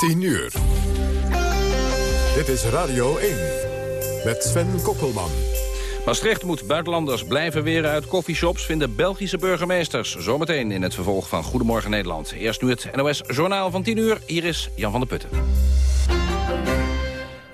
10 uur. Dit is Radio 1 met Sven Kokkelman. Maastricht moet buitenlanders blijven weren uit coffeeshops... vinden Belgische burgemeesters. Zometeen in het vervolg van Goedemorgen Nederland. Eerst nu het NOS Journaal van 10 uur. Hier is Jan van der Putten.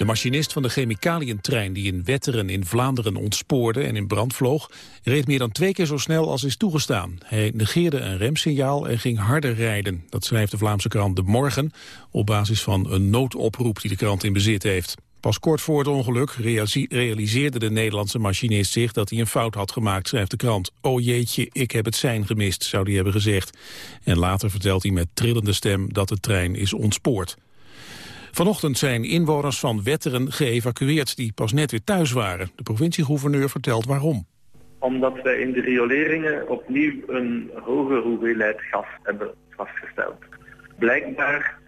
Machinist van de chemicaliëntrein die in Wetteren in Vlaanderen ontspoorde en in brand vloog, reed meer dan twee keer zo snel als is toegestaan. Hij negeerde een remsignaal en ging harder rijden. Dat schrijft de Vlaamse krant De Morgen op basis van een noodoproep die de krant in bezit heeft. Pas kort voor het ongeluk realiseerde de Nederlandse machinist zich dat hij een fout had gemaakt, schrijft de krant. Oh jeetje, ik heb het sein gemist, zou hij hebben gezegd. En later vertelt hij met trillende stem dat de trein is ontspoord. Vanochtend zijn inwoners van Wetteren geëvacueerd die pas net weer thuis waren. De provinciegouverneur vertelt waarom. Omdat wij in de rioleringen opnieuw een hogere hoeveelheid gas hebben vastgesteld. Blijkbaar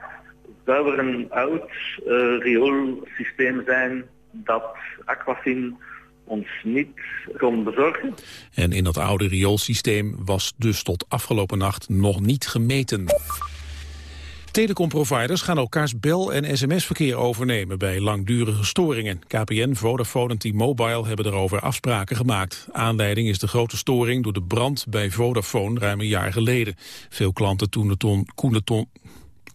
zou er een oud uh, rioolsysteem zijn dat Aquafin ons niet kon bezorgen. En in dat oude rioolsysteem was dus tot afgelopen nacht nog niet gemeten. Telecomproviders gaan elkaars bel- en sms-verkeer overnemen bij langdurige storingen. KPN, Vodafone en T-Mobile hebben erover afspraken gemaakt. Aanleiding is de grote storing door de brand bij Vodafone ruim een jaar geleden. Veel klanten toen ton,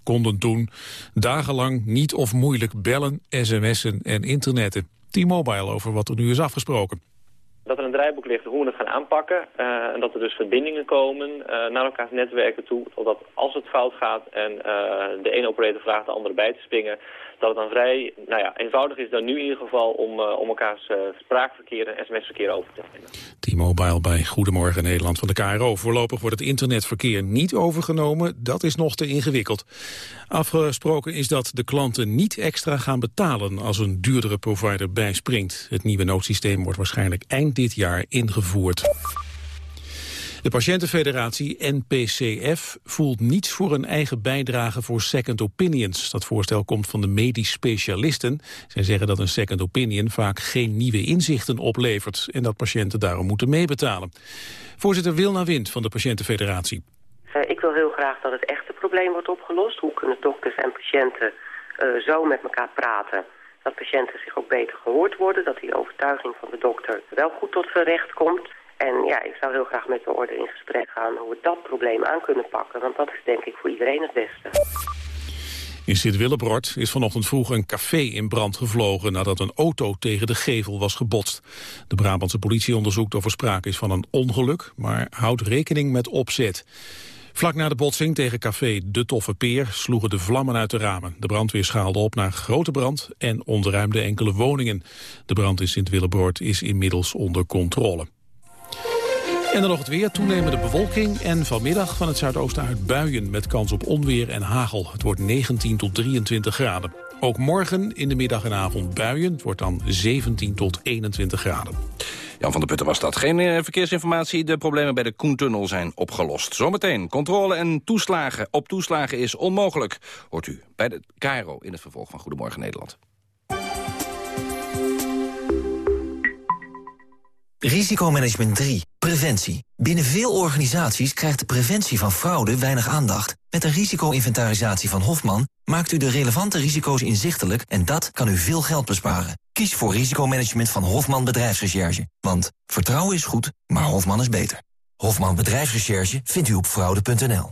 konden toen dagenlang niet of moeilijk bellen, sms'en en internetten. T-Mobile over wat er nu is afgesproken. Dat er een draaiboek ligt hoe we het gaan aanpakken. Uh, en dat er dus verbindingen komen uh, naar elkaars netwerken toe. Zodat als het fout gaat en uh, de ene operator vraagt de andere bij te springen dat het dan vrij nou ja, eenvoudig is dan nu in ieder geval om, uh, om elkaars uh, spraakverkeer en sms-verkeer over te nemen. T-Mobile bij Goedemorgen Nederland van de KRO. Voorlopig wordt het internetverkeer niet overgenomen. Dat is nog te ingewikkeld. Afgesproken is dat de klanten niet extra gaan betalen als een duurdere provider bijspringt. Het nieuwe noodsysteem wordt waarschijnlijk eind dit jaar ingevoerd. De patiëntenfederatie NPCF voelt niets voor een eigen bijdrage voor second opinions. Dat voorstel komt van de medisch specialisten. Zij zeggen dat een second opinion vaak geen nieuwe inzichten oplevert... en dat patiënten daarom moeten meebetalen. Voorzitter Wilna Wind van de patiëntenfederatie. Uh, ik wil heel graag dat het echte probleem wordt opgelost. Hoe kunnen dokters en patiënten uh, zo met elkaar praten dat patiënten zich ook beter gehoord worden, dat die overtuiging van de dokter wel goed tot zijn recht komt. En ja, ik zou heel graag met de orde in gesprek gaan hoe we dat probleem aan kunnen pakken. Want dat is denk ik voor iedereen het beste. In Sint-Willebrord is vanochtend vroeg een café in brand gevlogen nadat een auto tegen de gevel was gebotst. De Brabantse politie onderzoekt of er sprake is van een ongeluk, maar houdt rekening met opzet. Vlak na de botsing tegen café De Toffe Peer sloegen de vlammen uit de ramen. De brandweer schaalde op naar grote brand en ontruimde enkele woningen. De brand in Sint-Willebrord is inmiddels onder controle. En dan nog het weer, toenemende bewolking en vanmiddag van het zuidoosten uit buien met kans op onweer en hagel. Het wordt 19 tot 23 graden. Ook morgen in de middag en avond buien. Het wordt dan 17 tot 21 graden. Jan van der Putten was dat. Geen eh, verkeersinformatie. De problemen bij de Koentunnel zijn opgelost. Zometeen. Controle en toeslagen op toeslagen is onmogelijk. Hoort u bij de Cairo in het vervolg van Goedemorgen Nederland. Risicomanagement 3. Preventie. Binnen veel organisaties krijgt de preventie van fraude weinig aandacht. Met een risico-inventarisatie van Hofman maakt u de relevante risico's inzichtelijk... en dat kan u veel geld besparen. Kies voor risicomanagement van Hofman Bedrijfsrecherche. Want vertrouwen is goed, maar Hofman is beter. Hofman Bedrijfsrecherche vindt u op fraude.nl.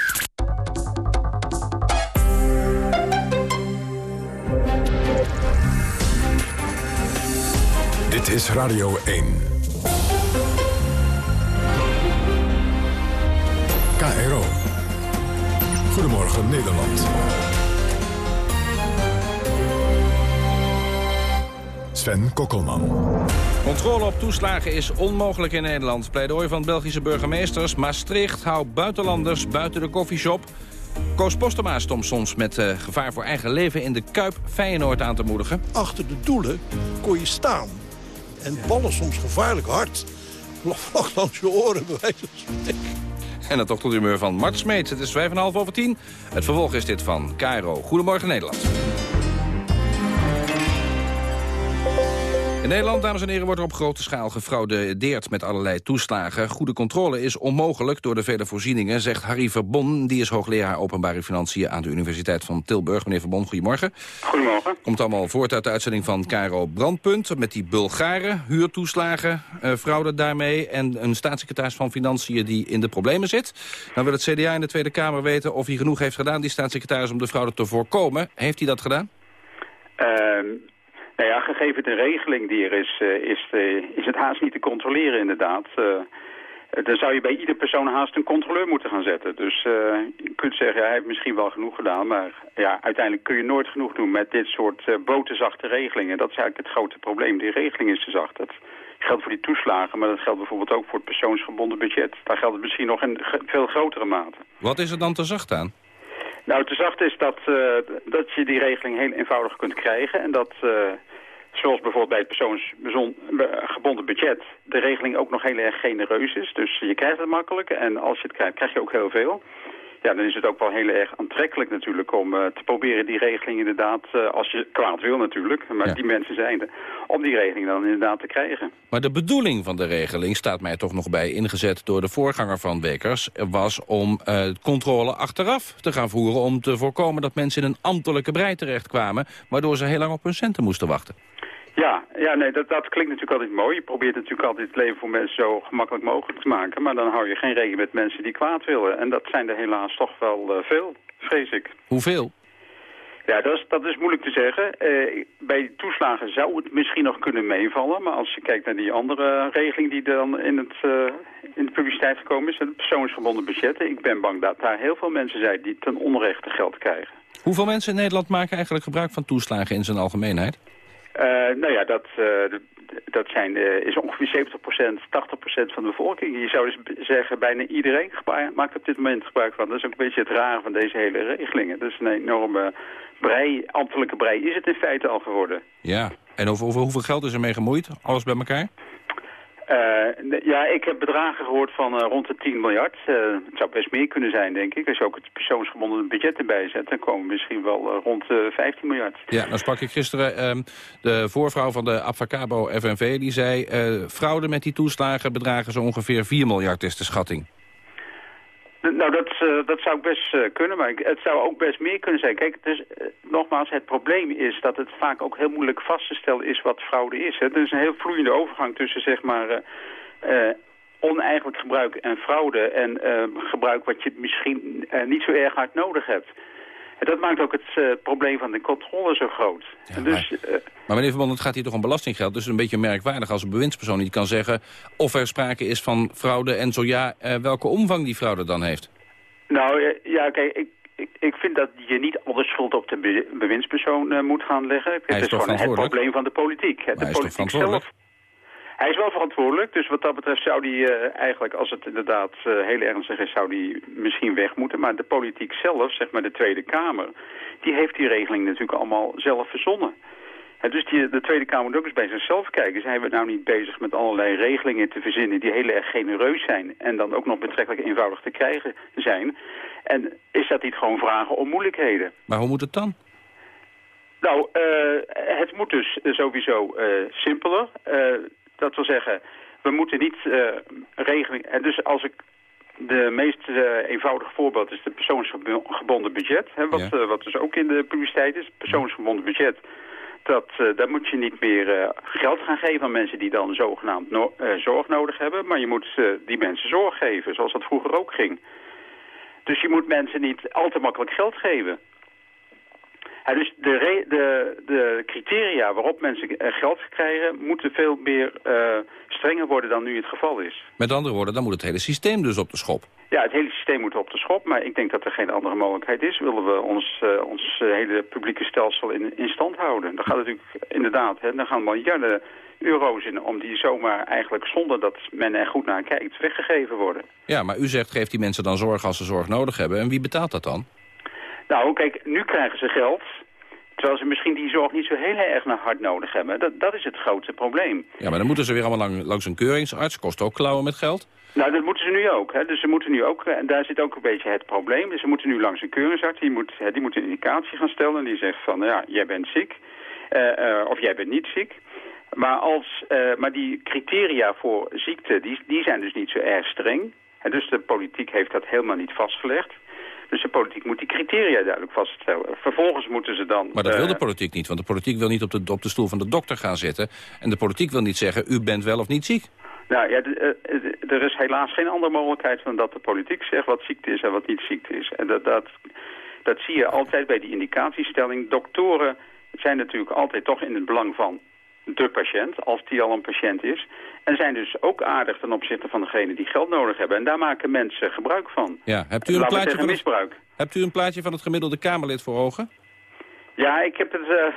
Dit is Radio 1. KRO. Goedemorgen Nederland. Sven Kokkelman. Controle op toeslagen is onmogelijk in Nederland. Pleidooi van Belgische burgemeesters. Maastricht houdt buitenlanders buiten de koffieshop. Koos Postema stond soms met uh, gevaar voor eigen leven in de Kuip Feyenoord aan te moedigen. Achter de doelen kon je staan. En ballen soms gevaarlijk hard. Vlak langs je oren, bij wijze van En het ochtendhumeur van Mart Smeets. Het is 5,5 over 10. Het vervolg is dit van Cairo. Goedemorgen Nederland. Nederland, dames en heren, wordt er op grote schaal gefraudeerd met allerlei toeslagen. Goede controle is onmogelijk door de vele voorzieningen, zegt Harry Verbon. Die is hoogleraar openbare financiën aan de Universiteit van Tilburg. Meneer Verbon, goedemorgen. Goedemorgen. Komt allemaal voort uit de uitzending van Caro Brandpunt... met die Bulgaren, huurtoeslagen, uh, fraude daarmee... en een staatssecretaris van Financiën die in de problemen zit. Dan wil het CDA in de Tweede Kamer weten of hij genoeg heeft gedaan... die staatssecretaris om de fraude te voorkomen. Heeft hij dat gedaan? Uh, nou ja, gegeven de regeling die er is, uh, is, uh, is het haast niet te controleren inderdaad. Uh, dan zou je bij ieder persoon haast een controleur moeten gaan zetten. Dus je kunt zeggen, hij heeft misschien wel genoeg gedaan. Maar ja, uiteindelijk kun je nooit genoeg doen met dit soort boterzachte regelingen. Dat is eigenlijk het grote probleem. Die regeling is te zacht. Dat geldt voor die toeslagen, maar dat geldt bijvoorbeeld ook voor het persoonsgebonden budget. Daar geldt het misschien nog in veel grotere mate. Wat is er dan te zacht aan? Nou, te zacht is dat, dat je die regeling heel eenvoudig kunt krijgen. En dat zoals bijvoorbeeld bij het persoonsgebonden budget, de regeling ook nog heel erg genereus is. Dus je krijgt het makkelijk en als je het krijgt, krijg je ook heel veel. Ja, dan is het ook wel heel erg aantrekkelijk natuurlijk om uh, te proberen die regeling inderdaad, uh, als je kwaad wil natuurlijk, maar ja. die mensen zijn er, om die regeling dan inderdaad te krijgen. Maar de bedoeling van de regeling, staat mij toch nog bij ingezet door de voorganger van Bekers, was om uh, controle achteraf te gaan voeren, om te voorkomen dat mensen in een ambtelijke brei terechtkwamen, waardoor ze heel lang op hun centen moesten wachten. Ja, ja nee, dat, dat klinkt natuurlijk altijd mooi. Je probeert natuurlijk altijd het leven voor mensen zo gemakkelijk mogelijk te maken. Maar dan hou je geen rekening met mensen die kwaad willen. En dat zijn er helaas toch wel uh, veel, vrees ik. Hoeveel? Ja, dat is, dat is moeilijk te zeggen. Uh, bij toeslagen zou het misschien nog kunnen meevallen. Maar als je kijkt naar die andere regeling die dan in, het, uh, in de publiciteit gekomen is... het persoonsgebonden budgetten. Ik ben bang dat daar heel veel mensen zijn die ten onrechte geld krijgen. Hoeveel mensen in Nederland maken eigenlijk gebruik van toeslagen in zijn algemeenheid? Uh, nou ja, dat, uh, dat zijn, uh, is ongeveer 70%, 80% van de bevolking. Je zou dus zeggen, bijna iedereen maakt op dit moment gebruik van. Dat is ook een beetje het rare van deze hele regelingen. Dat is een enorme brei, ambtelijke brei is het in feite al geworden. Ja, en over, over hoeveel geld is er mee gemoeid? Alles bij elkaar? Uh, ja, ik heb bedragen gehoord van uh, rond de 10 miljard. Uh, het zou best meer kunnen zijn, denk ik. Als je ook het persoonsgebonden budget erbij zet, dan komen we misschien wel rond de 15 miljard. Ja, dan sprak ik gisteren ehm, de voorvrouw van de Abfacabo FNV. Die zei, fraude met die toeslagen bedragen zo ongeveer 4 miljard is de schatting. Nou, dat, uh, dat zou best uh, kunnen, maar het zou ook best meer kunnen zijn. Kijk, dus, nogmaals, het probleem is dat het vaak ook heel moeilijk vast te stellen is wat fraude is. Hè. Er is een heel vloeiende overgang tussen, zeg maar, oneigenlijk gebruik en fraude... en gebruik wat je misschien niet zo erg hard nodig hebt. En dat maakt ook het uh, probleem van de controle zo groot. Ja, dus, maar, uh, maar meneer Verband, het gaat hier toch om belastinggeld. Dus een beetje merkwaardig als een bewindspersoon niet kan zeggen... of er sprake is van fraude en zo ja, uh, welke omvang die fraude dan heeft. Nou, ja, kijk, ik, ik, ik vind dat je niet al de schuld op de be bewindspersoon moet gaan leggen. Hij het is, is gewoon het probleem van de politiek. Hè. De hij politiek zelf hij is wel verantwoordelijk, dus wat dat betreft zou die uh, eigenlijk, als het inderdaad uh, heel ernstig is, zou die misschien weg moeten. Maar de politiek zelf, zeg maar de Tweede Kamer, die heeft die regeling natuurlijk allemaal zelf verzonnen. Dus die, de Tweede Kamer moet ook eens bij zichzelf kijken. Zijn we nou niet bezig met allerlei regelingen te verzinnen die heel erg genereus zijn en dan ook nog betrekkelijk eenvoudig te krijgen zijn? En is dat niet gewoon vragen om moeilijkheden? Maar hoe moet het dan? Nou, uh, het moet dus sowieso simpeler. Dat wil zeggen, we moeten niet uh, regeling... En dus als ik de meest uh, eenvoudige voorbeeld is het persoonsgebonden budget. Hè, wat, ja. uh, wat dus ook in de publiciteit is. Persoonsgebonden budget. Dat, daar moet je niet meer geld gaan geven aan mensen die dan zogenaamd no zorg nodig hebben. Maar je moet die mensen zorg geven, zoals dat vroeger ook ging. Dus je moet mensen niet al te makkelijk geld geven. Ja, dus de, re- de, de criteria waarop mensen eh, geld krijgen... moeten veel meer eh, strenger worden dan nu het geval is. Met andere woorden, dan moet het hele systeem dus op de schop. Ja, het hele systeem moet op de schop, maar ik denk dat er geen andere mogelijkheid is. Willen we ons, eh, ons hele publieke stelsel in, in stand houden? Dan gaat het natuurlijk inderdaad, hè, dan gaan miljarden euro's in om die zomaar eigenlijk zonder dat men er goed naar kijkt weggegeven worden. Ja, maar u zegt, geeft die mensen dan zorg als ze zorg nodig hebben. En wie betaalt dat dan? Nou, kijk, nu krijgen ze geld, terwijl ze misschien die zorg niet zo heel erg naar hard nodig hebben. Dat, dat is het grootste probleem. Ja, maar dan moeten ze weer allemaal lang, langs een keuringsarts. Kost ook klauwen met geld. Nou, dat moeten ze nu ook. Hè. Dus ze moeten nu ook, en daar zit ook een beetje het probleem. Dus ze moeten nu langs een keuringsarts, die moet, hè, die moet een indicatie gaan stellen. En die zegt van, ja, jij bent ziek. eh, eh, of jij bent niet ziek. Maar, als, eh, maar die criteria voor ziekte, die, die zijn dus niet zo erg streng. En dus de politiek heeft dat helemaal niet vastgelegd. Dus de politiek moet die criteria duidelijk vaststellen. Vervolgens moeten ze dan... Maar dat wil eh, de politiek niet, want de politiek wil niet op de, op de stoel van de dokter gaan zitten. En de politiek wil niet zeggen, u bent wel of niet ziek. Nou ja, eh, eh, er is helaas geen andere mogelijkheid dan dat de politiek zegt wat ziekte is en wat niet ziekte is. En dat, dat, dat zie je altijd bij die indicatiestelling. Doktoren zijn natuurlijk altijd toch in het belang van de patiënt, als die al een patiënt is. En zijn dus ook aardig ten opzichte van degene die geld nodig hebben. En daar maken mensen gebruik van. Ja, hebt u een, plaatje van het, misbruik. hebt u een plaatje van het gemiddelde Kamerlid voor ogen? Ja, ik heb het... eh,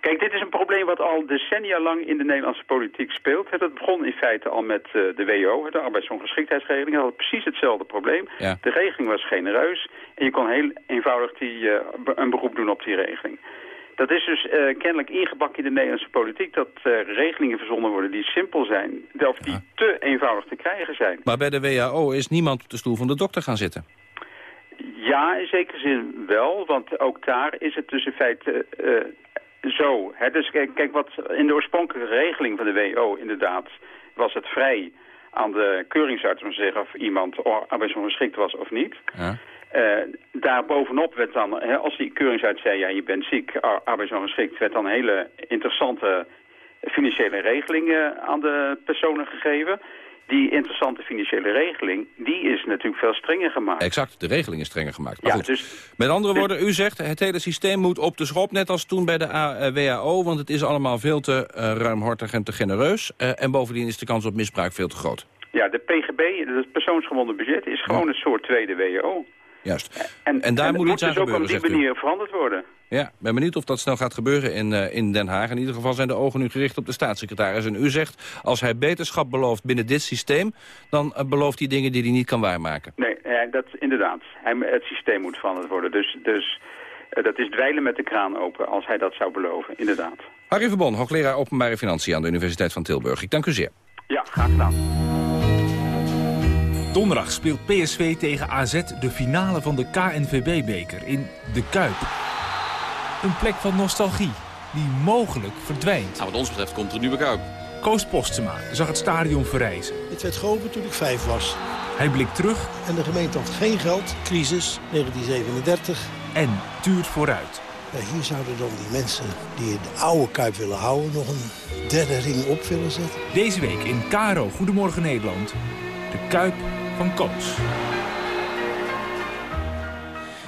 Kijk, dit is een probleem wat al decennia lang in de Nederlandse politiek speelt. Het begon in feite al met eh, de WO, de arbeidsongeschiktheidsregeling. Dat had precies hetzelfde probleem. Ja. De regeling was genereus en je kon heel eenvoudig die, eh, een beroep doen op die regeling. Dat is dus eh, kennelijk ingebakken in de Nederlandse politiek... dat eh, regelingen verzonnen worden die simpel zijn... of die te eenvoudig te krijgen zijn. Maar bij de WHO is niemand op de stoel van de dokter gaan zitten. Ja, in zekere zin wel, want ook daar is het dus in feite eh, zo. Hè? Dus kijk, kijk, wat in de oorspronkelijke regeling van de WO inderdaad was het vrij aan de keuringsarts om te zeggen of iemand arbeidsongeschikt was of niet. Ja. Eh, daarbovenop werd dan, hè, als die keuringsarts zei, ja, je bent ziek, ar- arbeidsongeschikt, werd dan een hele interessante financiële regeling eh, aan de personen gegeven. Die interessante financiële regeling, die is natuurlijk veel strenger gemaakt. Exact, de regeling is strenger gemaakt. Maar Ja, goed, dus- met andere woorden, u zegt het hele systeem moet op de schop, net als toen bij de A- eh, WHO, want het is allemaal veel te ruimhartig en te genereus. En bovendien is de kans op misbruik veel te groot. Ja, de PGB, het persoonsgebonden budget, is gewoon een soort tweede WO. Juist. En, En daar moet iets aan dus ook gebeuren, op die u. manier veranderd worden. Ja, ben benieuwd of dat snel gaat gebeuren in, eh, in Den Haag. In ieder geval zijn de ogen nu gericht op de staatssecretaris. En u zegt, als hij beterschap belooft binnen dit systeem... dan eh, belooft hij dingen die hij niet kan waarmaken. Nee, eh, dat inderdaad. Hij, het systeem moet veranderd worden. Dus, dus dat is dweilen met de kraan open als hij dat zou beloven, inderdaad. Harry Verbon, hoogleraar openbare financiën aan de Universiteit van Tilburg. Ik dank u zeer. Ja, graag gedaan. Donderdag speelt PSV tegen AZ de finale van de KNVB-beker in De Kuip. Een plek van nostalgie die mogelijk verdwijnt. Nou, wat ons betreft komt er een nieuwe Kuip. Koos Postema zag het stadion verrijzen. Het werd geopend toen ik vijf was. Hij blikt terug En de gemeente had geen geld. Crisis, 1937. en tuurt vooruit. Ja, hier zouden dan die mensen die de oude Kuip willen houden... nog een derde ring op willen zetten. Deze week in Caro Goedemorgen Nederland. De Kuip van Koos.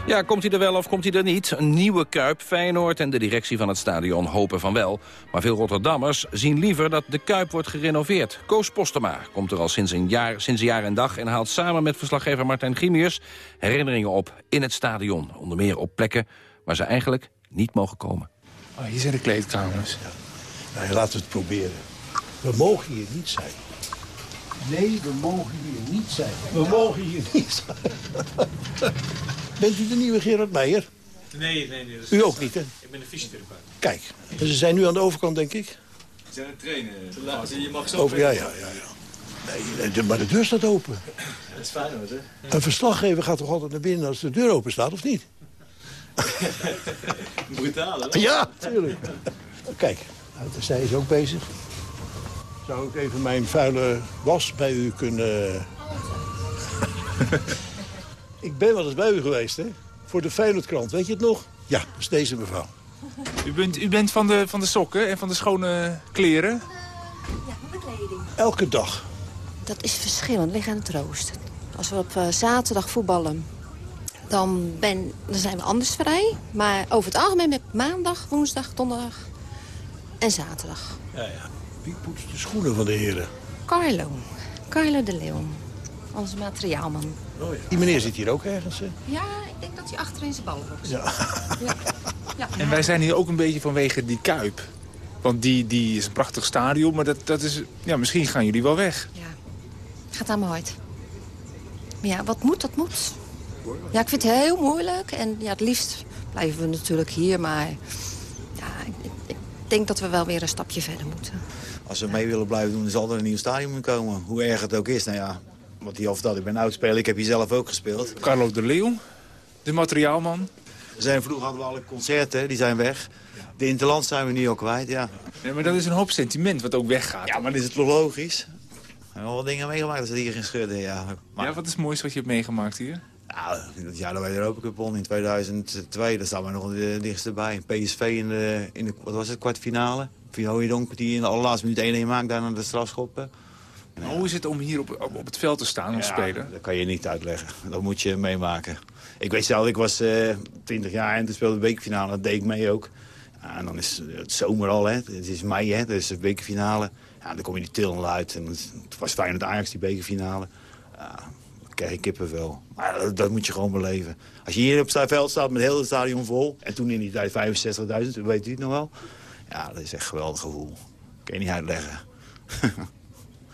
Ja, komt hij er wel of komt hij er niet? Een nieuwe Kuip, Feyenoord en de directie van het stadion hopen van wel. Maar veel Rotterdammers zien liever dat de Kuip wordt gerenoveerd. Koos Postema komt er al sinds een jaar, sinds een jaar en dag... en haalt samen met verslaggever Martijn Grimiers herinneringen op in het stadion. Onder meer op plekken waar ze eigenlijk niet mogen komen. Oh, hier zijn de kleedkamers. Nou, laten we het proberen. We mogen hier niet zijn. Nee, we mogen hier niet zijn. We mogen hier niet zijn. Bent u de nieuwe Gerard Meijer? Nee, nee, nee. U ook niet, hè? Ik ben een fysiotherapeut. Kijk, ze zijn nu aan de overkant, denk ik. Ze zijn aan het trainen. Je mag zo Over, ja, ja, ja. ja. Nee, maar de deur staat open. Dat is fijn hoor, hè? Een verslaggever gaat toch altijd naar binnen als de deur open staat, of niet? Brutaal, hè? Ja, tuurlijk. Kijk, zij is ook bezig. Zou ik even mijn vuile was bij u kunnen... ik ben wel eens bij u geweest, hè? Voor de Feyenoordkrant, weet je het nog? Ja, dat is deze mevrouw. U bent, u bent van, de, van de sokken en van de schone kleren? Elke dag. Dat is verschillend, ligt aan het rooster. Als we op eh, zaterdag voetballen, dan, ben, dan zijn we anders vrij. Maar over het algemeen met maandag, woensdag, donderdag en zaterdag. Ja, ja. Wie poetst de schoenen van de heren? Carlo. Carlo de Leon. Onze materiaalman. Oh, ja. Die meneer zit hier ook ergens, hè? Ja, ik denk dat hij achter in zijn ballenbox zit. Ja. Ja. ja. En wij zijn hier ook een beetje vanwege die Kuip. Want die, die is een prachtig stadion, maar dat, dat is... Ja, misschien gaan jullie wel weg. Gaat aan mijn hart. Maar ja, wat moet, dat moet. Ja, ik vind het heel moeilijk. En ja, het liefst blijven we natuurlijk hier. Maar ja, denk dat we wel weer een stapje verder moeten. Als we mee willen blijven doen, dan zal er een nieuw stadion moeten komen. Hoe erg het ook is. Nou ja, wat hij of dat. Ik ben oudspeler, ik heb hier zelf ook gespeeld. Carlo de Leeuw, de materiaalman. We zijn, vroeger hadden we alle concerten, die zijn weg. De Interland zijn we nu al kwijt, ja. Ja, maar dat is een hoop sentiment wat ook weggaat. Ja, maar is het logisch? We hebben wel wat dingen meegemaakt als ze hier geen schudden, ja. Maar, Ja, wat is het mooiste wat je hebt meegemaakt hier? Nou, dat jaar dat wij de Europa Cup won in 2002, daar staan we nog het dichtst bij. PSV in de, in de, wat was het, kwartfinale. Vinoidonk die in de allerlaatste minuut 1-1 maakt, daar naar de strafschoppen. Hoe is het om hier op, op, op het veld te staan als Ja, speler? Dat kan je niet uitleggen. Dat moet je meemaken. Ik weet zelf, ik was eh 20 jaar en toen speelde de bekerfinale. Dat deed ik mee ook. Ja, en dan is het zomer al, hè. Het is mei, hè. Dus de bekerfinale. Ja, dan kom je die til uit. En het, het was fijn dat Ajax die bekerfinale. Ja, krijg je kippenvel. Maar dat, dat moet je gewoon beleven. Als je hier op het veld staat met heel het stadion vol. En toen in die tijd 65.000, weet u het nog wel. Ja, dat is echt een geweldig gevoel. Kan je niet uitleggen.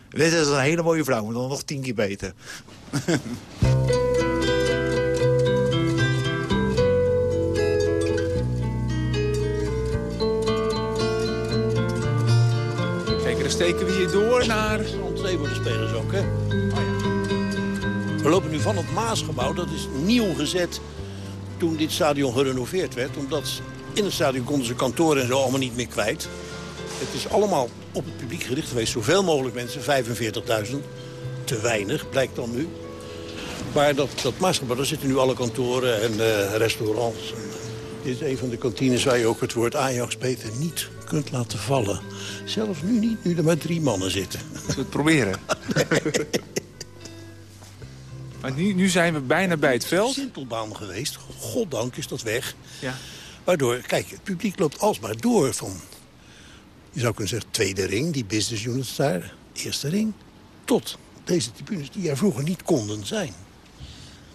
Dit is een hele mooie vrouw, maar dan nog tien keer beter. Kijk, dan steken we hier door naar... Entree voor de spelers ook, hè? We lopen nu van het Maasgebouw. Dat is nieuw gezet toen dit stadion gerenoveerd werd. Omdat in het stadion konden ze kantoren en zo allemaal niet meer kwijt. Het is allemaal op het publiek gericht geweest. Zoveel mogelijk mensen, 45.000. Te weinig, blijkt dan nu. Maar dat, dat Maasgebouw, daar zitten nu alle kantoren en eh, restaurants. En, eh, dit is een van de kantines waar je ook het woord Ajax beter niet kunt laten vallen. Zelfs nu niet, nu er maar drie mannen zitten. Zullen we het proberen? Maar nu, nu zijn we bijna bij het veld. Sintelbaan geweest. Goddank is dat weg. Ja. Waardoor, kijk, het publiek loopt alsmaar door van... je zou kunnen zeggen, tweede ring, die business units daar. Eerste ring, tot deze tribunes die er vroeger niet konden zijn.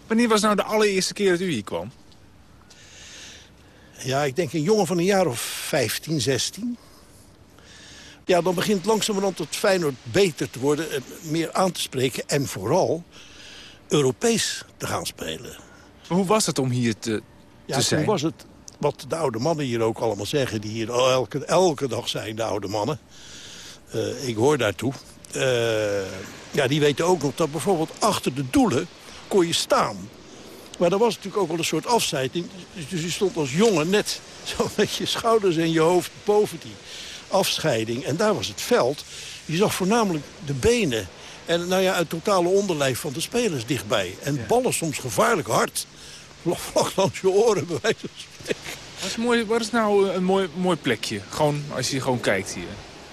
Wanneer was nou de allereerste keer dat u hier kwam? Ja, ik denk een jongen van een jaar of 15, 16. Ja, dan begint langzamerhand het Feyenoord beter te worden... en meer aan te spreken en vooral Europees te gaan spelen. Maar hoe was het om hier te, Ja, te zijn? toen was het wat de oude mannen hier ook allemaal zeggen... die hier elke, elke dag zijn, de oude mannen. Eh, ik hoor daartoe. Eh, ja, die weten ook nog dat bijvoorbeeld achter de doelen kon je staan. Maar er was natuurlijk ook wel een soort afzijting. Dus, dus je stond als jongen net zo met je schouders en je hoofd boven die afscheiding. En daar was het veld. Je zag voornamelijk de benen en nou ja, het totale onderlijf van de spelers dichtbij. En ballen soms gevaarlijk hard. Vlak langs je oren, bij wijze van spreken. Wat is, mooi, wat is nou een mooi, mooi plekje? Gewoon als je gewoon kijkt hier.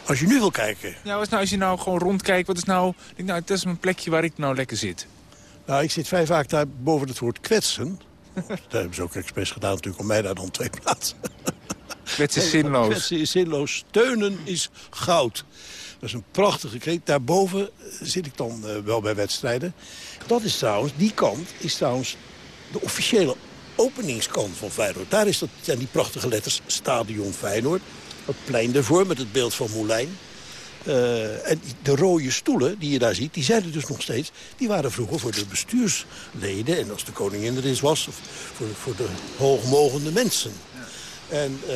Als je nu wil kijken. Ja, wat is nou, als je nou gewoon rondkijkt, wat is nou... Denk, nou, dat is een plekje waar ik nou lekker zit. Nou, ik zit vrij vaak daar boven het woord kwetsen. Dat hebben ze ook expres gedaan natuurlijk om mij daar dan twee plaatsen. Kwetsen is zinloos. Kwetsen is zinloos. Steunen is goud. Dat is een prachtige kreet. Daarboven eh, zit ik dan eh, wel bij wedstrijden. Dat is trouwens, die kant is trouwens de officiële openingskant van Feyenoord. Daar is dat, zijn die prachtige letters Stadion Feyenoord. Dat plein daarvoor met het beeld van Moulijn. Eh, en de rode stoelen die je daar ziet, die zijn er dus nog steeds. Die waren vroeger voor de bestuursleden en als de koningin er eens was... Of voor, voor de hoogmogende mensen. En eh,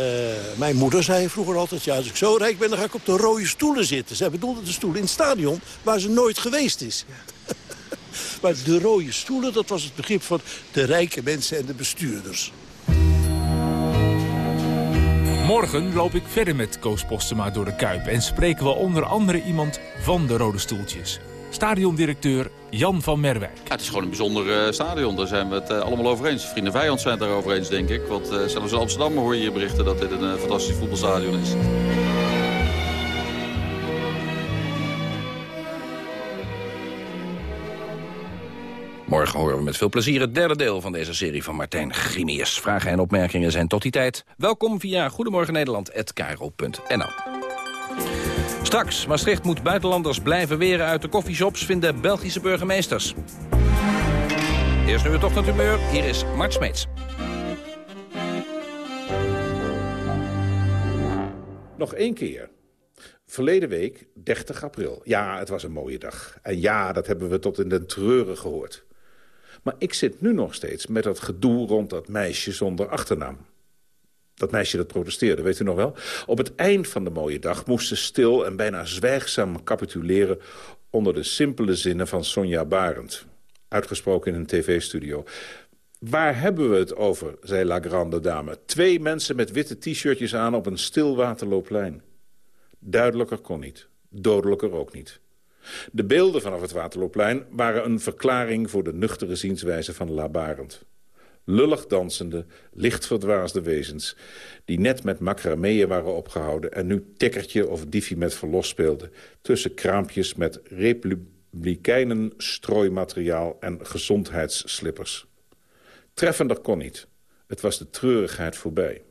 mijn moeder zei vroeger altijd... ja, als ik zo rijk ben, dan ga ik op de rode stoelen zitten. Zij bedoelde de stoelen in het stadion waar ze nooit geweest is. maar de rode stoelen, dat was het begrip van de rijke mensen en de bestuurders. Morgen loop ik verder met Koos Postema door de Kuip... en spreken we onder andere iemand van de Rode Stoeltjes. Stadiondirecteur Jan van Merwijk. Ja, het is gewoon een bijzonder eh, stadion, daar zijn we het eh, allemaal over eens. Vrienden vijand zijn het daarover eens, denk ik. Want eh, zelfs in Amsterdam hoor je hier berichten dat dit een fantastisch voetbalstadion is. Morgen horen we met veel plezier het derde deel van deze serie van Martijn Grimius. Vragen en opmerkingen zijn tot die tijd. Welkom via Goedemorgen Nederland@karo.nl. Straks, Maastricht moet buitenlanders blijven weren uit de koffieshops... vinden Belgische burgemeesters. Eerst nu het ochtendhumeur, hier is Mart Smeets. Nog één keer. Verleden week, 30 april. Ja, het was een mooie dag. En ja, dat hebben we tot in den treuren gehoord. Maar ik zit nu nog steeds met dat gedoe rond dat meisje zonder achternaam. Dat meisje dat protesteerde, weet u nog wel? Op het eind van de mooie dag moest ze stil en bijna zwijgzaam capituleren... onder de simpele zinnen van Sonja Barend. Uitgesproken in een tv-studio. Waar hebben we het over, zei La Grande Dame. Twee mensen met witte t-shirtjes aan op een stil Waterloopplein. Duidelijker kon niet. Dodelijker ook niet. De beelden vanaf het Waterloopplein waren een verklaring... voor de nuchtere zienswijze van La Barend. Lullig dansende, licht verdwaasde wezens... die net met macrameeën waren opgehouden... en nu tikkertje of diefje met verlos speelden... tussen kraampjes met republikeinen, strooimateriaal en gezondheidsslippers. Treffender kon niet. Het was de treurigheid voorbij.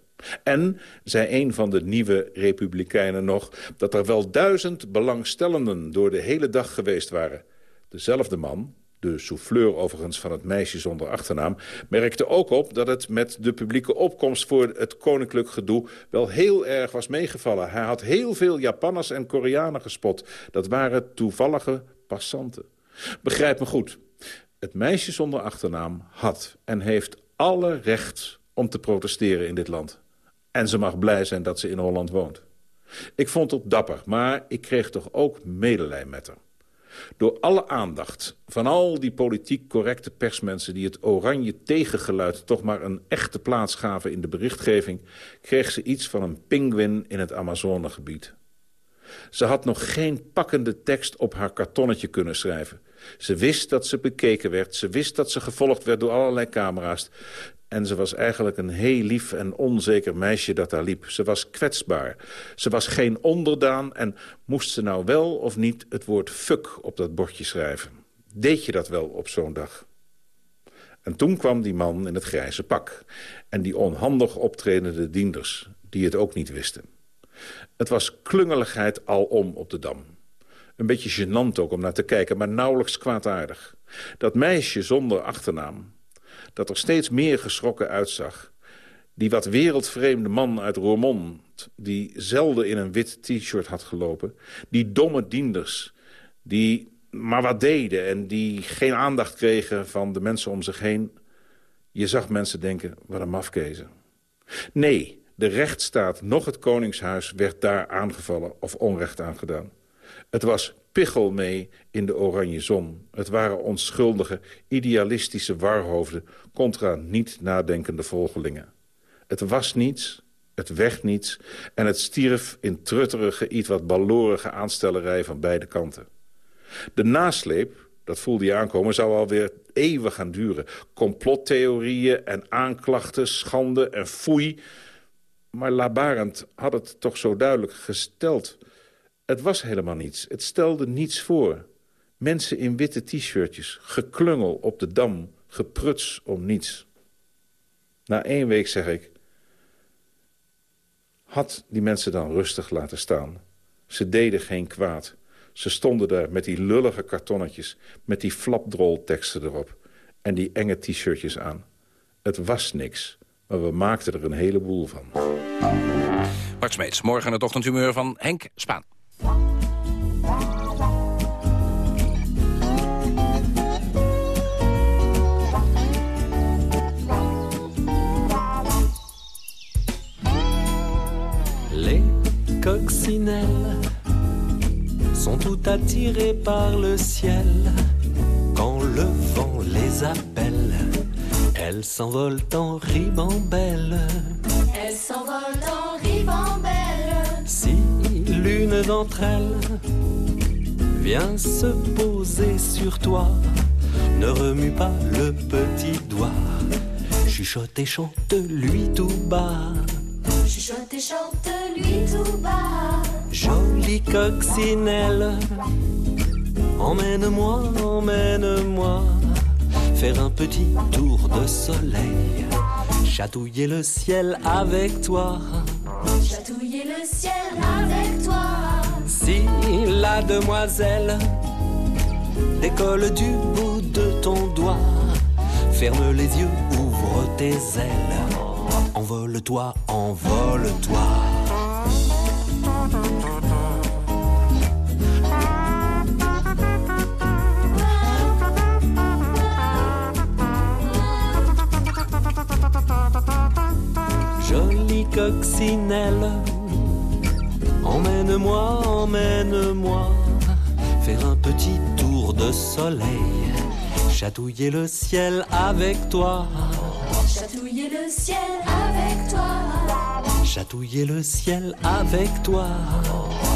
En, zei een van de nieuwe republikeinen nog... dat er wel duizend belangstellenden door de hele dag geweest waren. Dezelfde man, de souffleur overigens van het meisje zonder achternaam... merkte ook op dat het met de publieke opkomst voor het koninklijk gedoe... wel heel erg was meegevallen. Hij had heel veel Japanners en Koreanen gespot. Dat waren toevallige passanten. Begrijp me goed. Het meisje zonder achternaam had en heeft alle recht om te protesteren in dit land. En ze mag blij zijn dat ze in Holland woont. Ik vond het dapper, maar ik kreeg toch ook medelij met haar. Door alle aandacht van al die politiek correcte persmensen... die het oranje tegengeluid toch maar een echte plaats gaven in de berichtgeving... kreeg ze iets van een pinguïn in het Amazonegebied. Ze had nog geen pakkende tekst op haar kartonnetje kunnen schrijven. Ze wist dat ze bekeken werd. Ze wist dat ze gevolgd werd door allerlei camera's. En ze was eigenlijk een heel lief en onzeker meisje dat daar liep. Ze was kwetsbaar. Ze was geen onderdaan en moest ze nou wel of niet het woord fuck op dat bordje schrijven. Deed je dat wel op zo'n dag? En toen kwam die man in het grijze pak. En die onhandig optredende dienders, die het ook niet wisten. Het was klungeligheid alom op de Dam. Een beetje gênant ook om naar te kijken, maar nauwelijks kwaadaardig. Dat meisje zonder achternaam, dat er steeds meer geschrokken uitzag. Die wat wereldvreemde man uit Roermond, die zelden in een wit t-shirt had gelopen. Die domme dienders, die maar wat deden en die geen aandacht kregen van de mensen om zich heen. Je zag mensen denken, wat een mafkezen. Nee, de rechtsstaat, nog het koningshuis werd daar aangevallen of onrecht aangedaan. Het was pichel mee in de oranje zon. Het waren onschuldige, idealistische warhoofden... contra niet nadenkende volgelingen. Het was niets, het werd niets... en het stierf in trutterige, iets wat ballorige aanstellerij van beide kanten. De nasleep, dat voelde je aankomen, zou alweer eeuwen gaan duren. Complottheorieën en aanklachten, schande en foei. Maar Labarend had het toch zo duidelijk gesteld... Het was helemaal niets. Het stelde niets voor. Mensen in witte t-shirtjes, geklungel op de dam, gepruts om niets. Na één week zeg ik... Had die mensen dan rustig laten staan. Ze deden geen kwaad. Ze stonden daar met die lullige kartonnetjes... met die flapdrolteksten erop. En die enge t-shirtjes aan. Het was niks, maar we maakten er een heleboel van. Bart Smeets, morgen het ochtendhumeur van Henk Spaan. Les coccinelles sont toutes attirées par le ciel. Quand le vent les appelle, elles s'envolent en ribambelle. Elles s'envolent en ribambelle. L'une d'entre elles vient se poser sur toi, ne remue pas le petit doigt. Chuchote et chante lui tout bas. Chuchote et chante lui tout bas. Jolie coccinelle, emmène-moi, emmène-moi. faire un petit tour de soleil, chatouiller le ciel avec toi. La demoiselle décolle du bout de ton doigt, ferme les yeux, ouvre tes ailes, envole-toi, envole-toi. Jolie coccinelle, emmène-moi, emmène-moi, faire un petit tour de soleil, chatouiller le ciel avec toi, Chatouiller le ciel avec toi. chatouiller le ciel avec toi,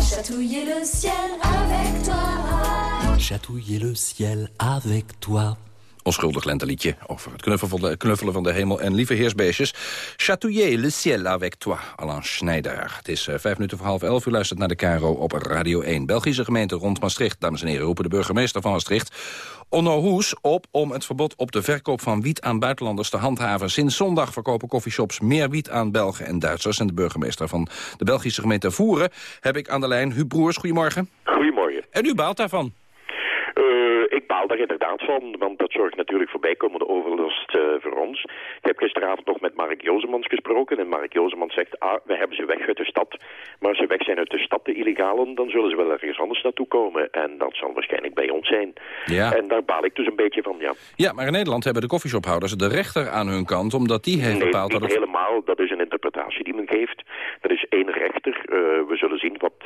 Chatouiller le ciel avec toi. chatouiller le ciel avec toi. Onschuldig lenteliedje over het knuffelen van, de, knuffelen van de hemel en lieve heersbeestjes. Chatouiller le ciel avec toi, Alain Schneider. Het is eh, vijf minuten voor half elf. U luistert naar de Caro op Radio 1. Belgische gemeente rond Maastricht, dames en heren, roepen de burgemeester van Maastricht... Onno Hoes op om het verbod op de verkoop van wiet aan buitenlanders te handhaven. Sinds zondag verkopen coffeeshops meer wiet aan Belgen en Duitsers. En de burgemeester van de Belgische gemeente Voeren heb ik aan de lijn. Huub Broers, goedemorgen. Goedemorgen. En u baalt daarvan? Ik baal daar inderdaad van, want dat zorgt natuurlijk voor bijkomende overlast eh, voor ons. Ik heb gisteravond nog met Mark Jozemans gesproken en Mark Jozemans zegt, ah, we hebben ze weg uit de stad. Maar als ze weg zijn uit de stad, de illegalen, dan zullen ze wel ergens anders naartoe komen. En dat zal waarschijnlijk bij ons zijn. Ja. En daar baal ik dus een beetje van, ja. Ja, maar in Nederland hebben de koffieshophouders de rechter aan hun kant... omdat die heeft nee, bepaald dat het... helemaal. Dat is een interpretatie die men geeft. Er is één rechter. Eh, we zullen zien wat eh,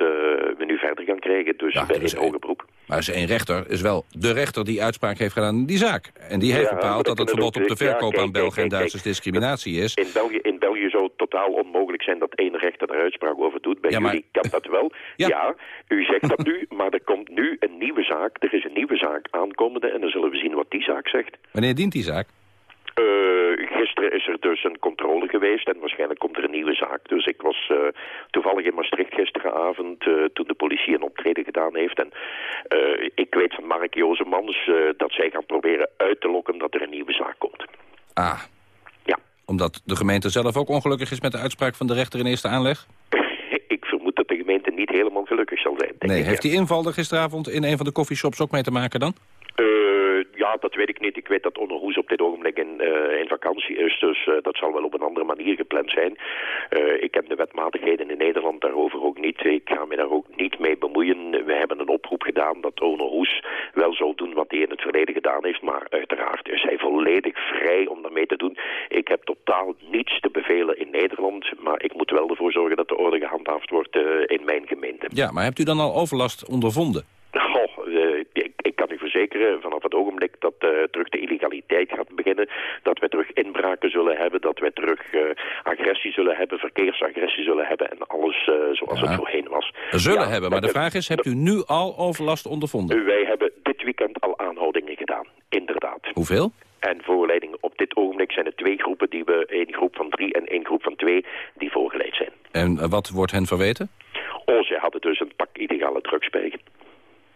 we nu verder gaan krijgen. Dus bij een hoger beroep. Maar er is één rechter, is wel de rechter die uitspraak heeft gedaan in die zaak. En die heeft bepaald dat het verbod op de verkoop aan Belgen en Duitsers discriminatie is. In België, in België zou het totaal onmogelijk zijn dat één rechter er uitspraak over doet. Bij Ja, maar- jullie kan dat wel. Ja. u zegt dat nu, maar er komt nu een nieuwe zaak. Er is een nieuwe zaak aankomende en dan zullen we zien wat die zaak zegt. Wanneer dient die zaak? Eh, gisteren is er dus een controle geweest en waarschijnlijk komt er een nieuwe zaak. Dus ik was eh, toevallig in Maastricht gisteravond eh, toen de politie een optreden gedaan heeft. En ik weet van Mark Jozemans dat zij gaan proberen uit te lokken dat er een nieuwe zaak komt. Ah. Ja. Omdat de gemeente zelf ook ongelukkig is met de uitspraak van de rechter in eerste aanleg? ik vermoed dat de gemeente niet helemaal gelukkig zal zijn. denk Nee, ik, heeft ja. die inval er gisteravond in een van de coffeeshops ook mee te maken dan? Eh, dat weet ik niet. Ik weet dat Onno Hoes op dit ogenblik in, eh, in vakantie is, dus eh, dat zal wel op een andere manier gepland zijn. Eh, ik heb de wetmatigheden in Nederland daarover ook niet. Ik ga me daar ook niet mee bemoeien. We hebben een oproep gedaan dat Onno Hoes wel zal doen wat hij in het verleden gedaan heeft, maar uiteraard is hij volledig vrij om daarmee te doen. Ik heb totaal niets te bevelen in Nederland, maar ik moet wel ervoor zorgen dat de orde gehandhaafd wordt in mijn gemeente. Ja, maar hebt u dan al overlast ondervonden? Kan u verzekeren vanaf het ogenblik dat eh, terug de illegaliteit gaat beginnen, dat we terug inbraken zullen hebben, dat we terug eh, agressie zullen hebben, verkeersagressie zullen hebben en alles eh, zoals het voorheen was. Zullen Ja, hebben, maar de vraag is, hebt u nu al overlast ondervonden? Wij hebben dit weekend al aanhoudingen gedaan, inderdaad. Hoeveel? En voorleiding op dit ogenblik zijn er twee groepen die we, één groep van drie en één groep van twee, die voorgeleid zijn. En wat wordt hen verweten? Oh, zij hadden dus een pak illegale drugs bij.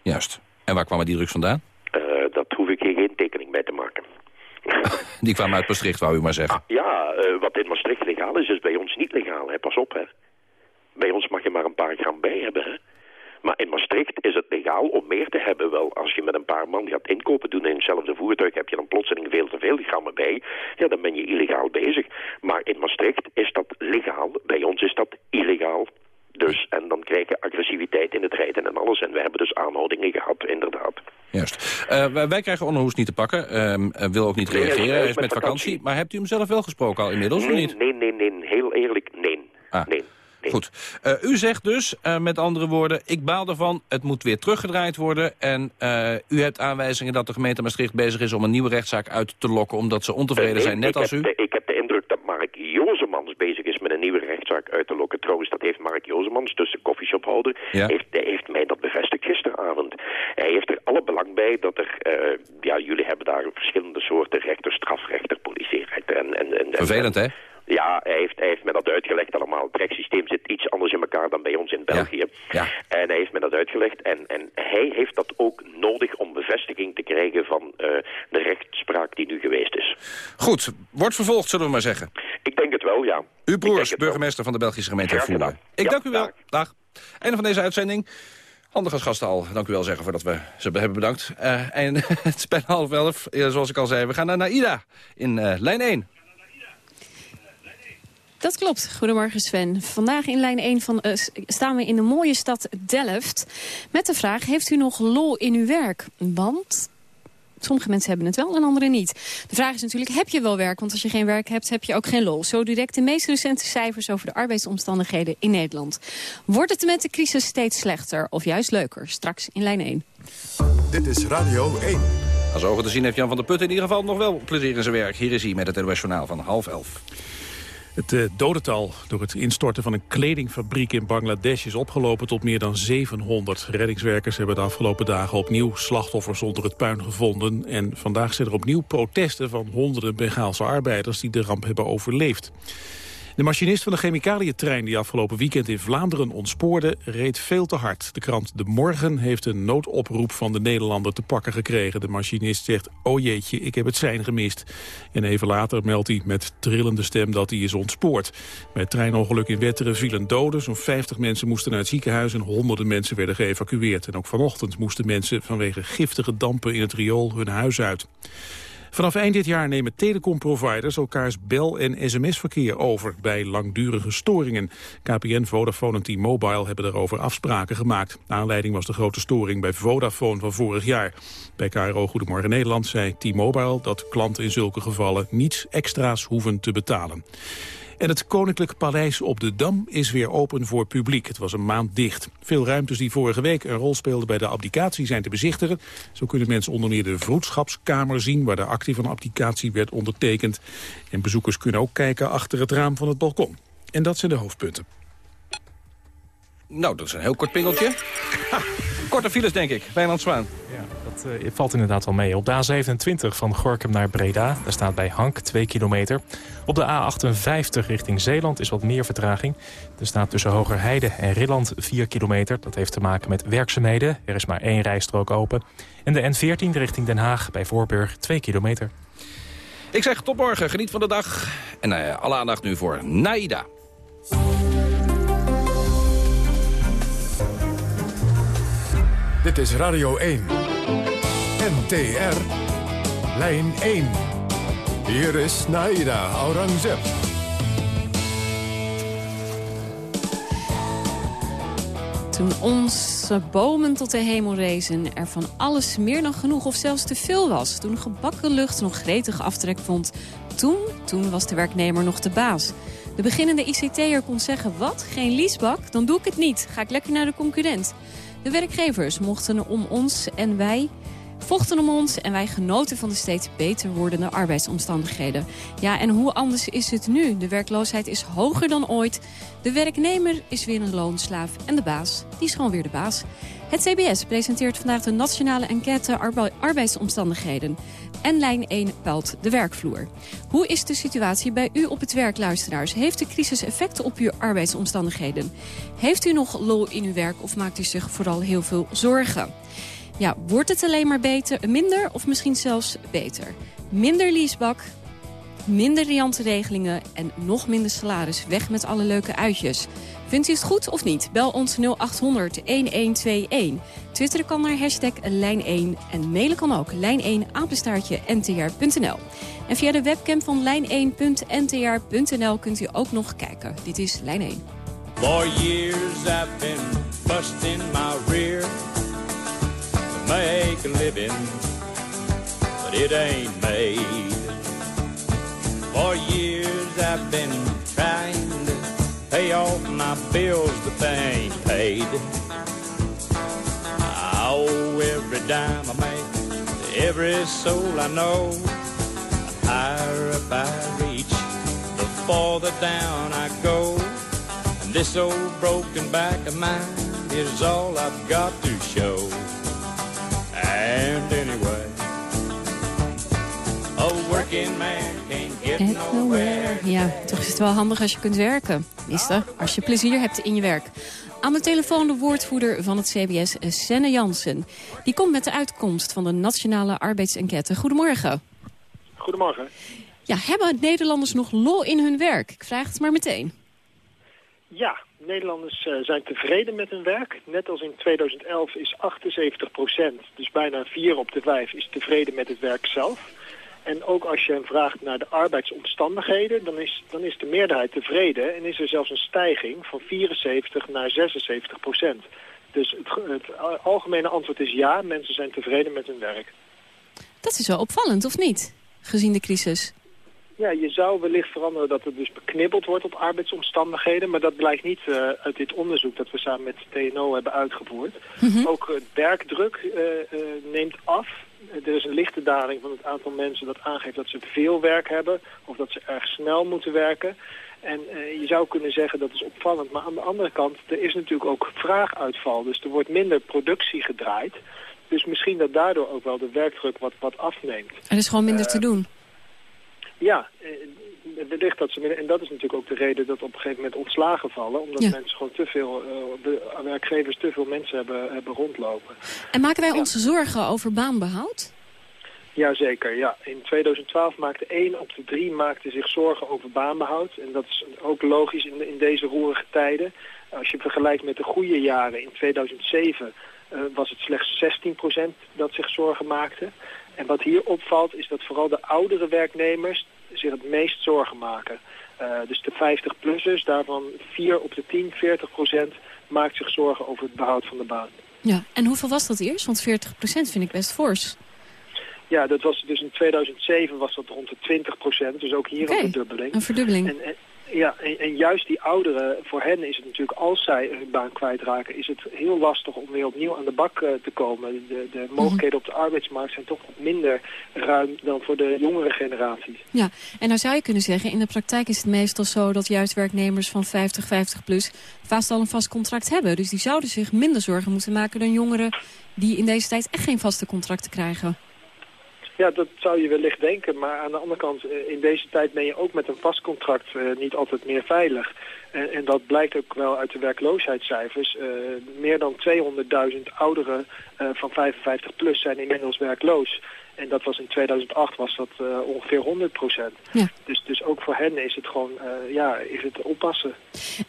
Juist. En waar kwamen die drugs vandaan? Eh, dat hoef ik hier geen tekening bij te maken. Die kwamen uit Maastricht, wou u maar zeggen. Ja, eh, wat in Maastricht legaal is, is bij ons niet legaal. Hè? Pas op, hè. Bij ons mag je maar een paar gram bij hebben, hè. Maar in Maastricht is het legaal om meer te hebben. Wel, als je met een paar man gaat inkopen doen in hetzelfde voertuig... heb je dan plotseling veel te veel grammen bij. Ja, dan ben je illegaal bezig. Maar in Maastricht is dat legaal. Bij ons is dat illegaal. Dus, en dan krijg je agressiviteit in het rijden en alles. En we hebben dus aanhoudingen gehad, inderdaad. Juist. Eh, wij, wij krijgen Onno niet te pakken. Ehm, hij wil ook niet reageren. hij is met vakantie. Maar hebt u hem zelf wel gesproken al inmiddels, of nee, niet? nee, nee, nee. Heel eerlijk, nee. Ah. nee. Goed. Eh, u zegt dus, eh, met andere woorden, ik baal ervan, het moet weer teruggedraaid worden. En eh, u hebt aanwijzingen dat de gemeente Maastricht bezig is om een nieuwe rechtszaak uit te lokken, omdat ze ontevreden Nee, zijn, net als heb u. De, ik heb de indruk dat Mark Jozemans bezig is met een nieuwe rechtszaak uit te lokken. Trouwens, dat heeft Mark Jozemans, dus de koffieshophouder, Ja. heeft, hij heeft mij dat bevestigd gisteravond. Hij heeft er alle belang bij dat er, eh, ja, jullie hebben daar verschillende soorten rechter, strafrechter, politierechter en... en, en Vervelend, hè? Ja, hij heeft, hij heeft me dat uitgelegd allemaal. Het rechtssysteem zit iets anders in elkaar dan bij ons in België. Ja. En hij heeft me dat uitgelegd. En, en hij heeft dat ook nodig om bevestiging te krijgen van eh, de rechtspraak die nu Goed, wordt vervolgd, zullen we maar zeggen. Het wel, ja. Uw broers, burgemeester van de Belgische gemeente Voeren. Ik Ja, dank u wel. Dag. Einde van deze uitzending. Handig als gasten al, dank u wel zeggen voordat we ze hebben bedankt. Eh, en het is bijna half elf, eh, zoals ik al zei. We gaan naar Naida in eh, lijn 1. Dat klopt. Goedemorgen Sven. Vandaag in lijn 1 van, eh, staan we in de mooie stad Delft. Met de vraag, heeft u nog lol in uw werk? Want sommige mensen hebben het wel en anderen niet. De vraag is natuurlijk, heb je wel werk? Want als je geen werk hebt, heb je ook geen lol. Zo direct de meest recente cijfers over de arbeidsomstandigheden in Nederland. Wordt het met de crisis steeds slechter of juist leuker? Straks in lijn 1. Dit is Radio 1. Als ogen te zien heeft Jan van der Putten in ieder geval nog wel plezier in zijn werk. Hier is hij met het NOS Journaal van half elf. Het eh, dodental door het instorten van een kledingfabriek in Bangladesh is opgelopen tot meer dan 700. Reddingswerkers hebben de afgelopen dagen opnieuw slachtoffers onder het puin gevonden. En vandaag zijn er opnieuw protesten van honderden Bengaalse arbeiders die de ramp hebben overleefd. De machinist van de chemicaliëntrein die afgelopen weekend in Vlaanderen ontspoorde, reed veel te hard. De krant De Morgen heeft een noodoproep van de Nederlander te pakken gekregen. De machinist zegt, oh jeetje, ik heb het sein gemist. En even later meldt hij met trillende stem dat hij is ontspoord. Bij het treinongeluk in Wetteren vielen doden. Zo'n 50 mensen moesten naar het ziekenhuis en honderden mensen werden geëvacueerd. En ook vanochtend moesten mensen vanwege giftige dampen in het riool hun huis uit. Vanaf eind dit jaar nemen telecomproviders elkaars bel- en sms-verkeer over bij langdurige storingen. KPN, Vodafone en T-Mobile hebben daarover afspraken gemaakt. Aanleiding was de grote storing bij Vodafone van vorig jaar. Bij KRO Goedemorgen Nederland zei T-Mobile dat klanten in zulke gevallen niets extra's hoeven te betalen. En het Koninklijk Paleis op de Dam is weer open voor publiek. Het was een maand dicht. Veel ruimtes die vorige week een rol speelden bij de abdicatie zijn te bezichtigen. Zo kunnen mensen onder meer de vroedschapskamer zien... waar de actie van abdicatie werd ondertekend. En bezoekers kunnen ook kijken achter het raam van het balkon. En dat zijn de hoofdpunten. Nou, dat is een heel kort pingeltje. Korte files, denk ik. Wijnand Zwaan. Dat eh, valt inderdaad wel mee. Op de A27 van Gorkum naar Breda, daar staat bij Hank 2 kilometer. Op de A58 richting Zeeland is wat meer vertraging. Er staat tussen Hogerheide en Rilland 4 kilometer. Dat heeft te maken met werkzaamheden. Er is maar één rijstrook open. En de N14 richting Den Haag bij Voorburg 2 kilometer. Ik zeg tot morgen, geniet van de dag. En eh, alle aandacht nu voor Naida. Dit is Radio 1. NTR. Lijn 1. Hier is Naida Aurangzeb. Toen onze bomen tot de hemel rezen, er van alles meer dan genoeg of zelfs te veel was. Toen gebakken lucht nog gretig aftrek vond. Toen, toen was de werknemer nog de baas. De beginnende ICT'er kon zeggen, wat, geen leasebak? Dan doe ik het niet, ga ik lekker naar de concurrent. De werkgevers mochten om ons en wij vochten om ons en wij genoten van de steeds beter wordende arbeidsomstandigheden. Ja, en hoe anders is het nu? De werkloosheid is hoger dan ooit. De werknemer is weer een loonslaaf en de baas, die is gewoon weer de baas. Het CBS presenteert vandaag de nationale enquête arbe- arbeidsomstandigheden. En lijn 1 peilt de werkvloer. Hoe is de situatie bij u op het werk, luisteraars? Heeft de crisis effecten op uw arbeidsomstandigheden? Heeft u nog lol in uw werk of maakt u zich vooral heel veel zorgen? Ja, wordt het alleen maar beter, minder of misschien zelfs beter? Minder leasebak, minder riante regelingen en nog minder salaris. Weg met alle leuke uitjes. Vindt u het goed of niet? Bel ons 0800 1121. Twitteren kan naar hashtag lijn1 en mailen kan ook lijn1 apenstaartje ntr.nl. En via de webcam van lijn1.ntr.nl kunt u ook nog kijken. Dit is Lijn 1. For years I've been my rear living, but it ain't made. For years I've been trying to pay off my bills, but they ain't paid. I owe every dime I make to every soul I know. The higher up I reach, the farther down I go. And this old broken back of mine is all I've got to show. Nowhere. Ja, toch is het wel handig als je kunt werken. Tenminste, als je plezier hebt in je werk. Aan de telefoon de woordvoerder van het CBS, Senne Jansen. Die komt met de uitkomst van de Nationale Arbeidsenquête. Goedemorgen. Goedemorgen. Ja, hebben Nederlanders nog lol in hun werk? Ik vraag het maar meteen. Ja, Nederlanders eh, zijn tevreden met hun werk. Net als in 2011 is 78% dus bijna 4 op de 5, is tevreden met het werk zelf. En ook als je hem vraagt naar de arbeidsomstandigheden, dan is, dan is de meerderheid tevreden. En is er zelfs een stijging van 74 naar 76 procent. Dus het, het algemene antwoord is ja, mensen zijn tevreden met hun werk. Dat is wel opvallend, of niet? Gezien de crisis. Ja, je zou wellicht veranderen dat er dus beknibbeld wordt op arbeidsomstandigheden. Maar dat blijkt niet uh, uit dit onderzoek dat we samen met TNO hebben uitgevoerd. Mhm. Ook uh, werkdruk uh, neemt af. Er is een lichte daling van het aantal mensen dat aangeeft dat ze veel werk hebben. Of dat ze erg snel moeten werken. En je zou kunnen zeggen dat is opvallend. Maar aan de andere kant, er is natuurlijk ook vraaguitval. Dus er wordt minder productie gedraaid. Dus misschien dat daardoor ook wel de werkdruk wat, wat afneemt. Er is gewoon minder te doen. Ja, eh, wellicht dat ze minder... En dat is natuurlijk ook de reden dat op een gegeven moment ontslagen vallen. Omdat Ja. mensen gewoon te veel... eh, de werkgevers te veel mensen hebben, hebben rondlopen. En maken wij ons zorgen over baanbehoud? Jazeker, ja. In 2012 maakte 1 op de 3 maakte zich zorgen over baanbehoud. En dat is ook logisch in, in deze roerige tijden. Als je vergelijkt met de goede jaren in 2007 eh, was het slechts 16% dat zich zorgen maakte. En wat hier opvalt is dat vooral de oudere werknemers zich het meest zorgen maken. Eh, dus de 50-plussers, daarvan 4 op de 10, 40% maakt zich zorgen over het behoud van de baan. Ja, en hoeveel was dat eerst? Want 40% vind ik best fors. Ja, dat was dus in 2007 was dat rond de 20% dus ook hier Oké, een verdubbeling. een verdubbeling. En, en- ja, en, en juist die ouderen, voor hen is het natuurlijk, als zij hun baan kwijtraken, is het heel lastig om weer opnieuw aan de bak eh, te komen. De, de mogelijkheden op de arbeidsmarkt zijn toch minder ruim dan voor de jongere generaties. Ja, en nou zou je kunnen zeggen, in de praktijk is het meestal zo dat juist werknemers van 50, 50 plus vast al een vast contract hebben. Dus die zouden zich minder zorgen moeten maken dan jongeren die in deze tijd echt geen vaste contracten krijgen. Ja, dat zou je wellicht denken, maar aan de andere kant, eh, in deze tijd ben je ook met een vast contract eh, niet altijd meer veilig. En, en dat blijkt ook wel uit de werkloosheidscijfers. Eh, meer dan 200.000 ouderen eh, van 55 plus zijn inmiddels werkloos. En dat was in 2008 was dat eh, ongeveer 100 procent. Ja. Dus, dus ook voor hen is het gewoon, ja, is het oppassen.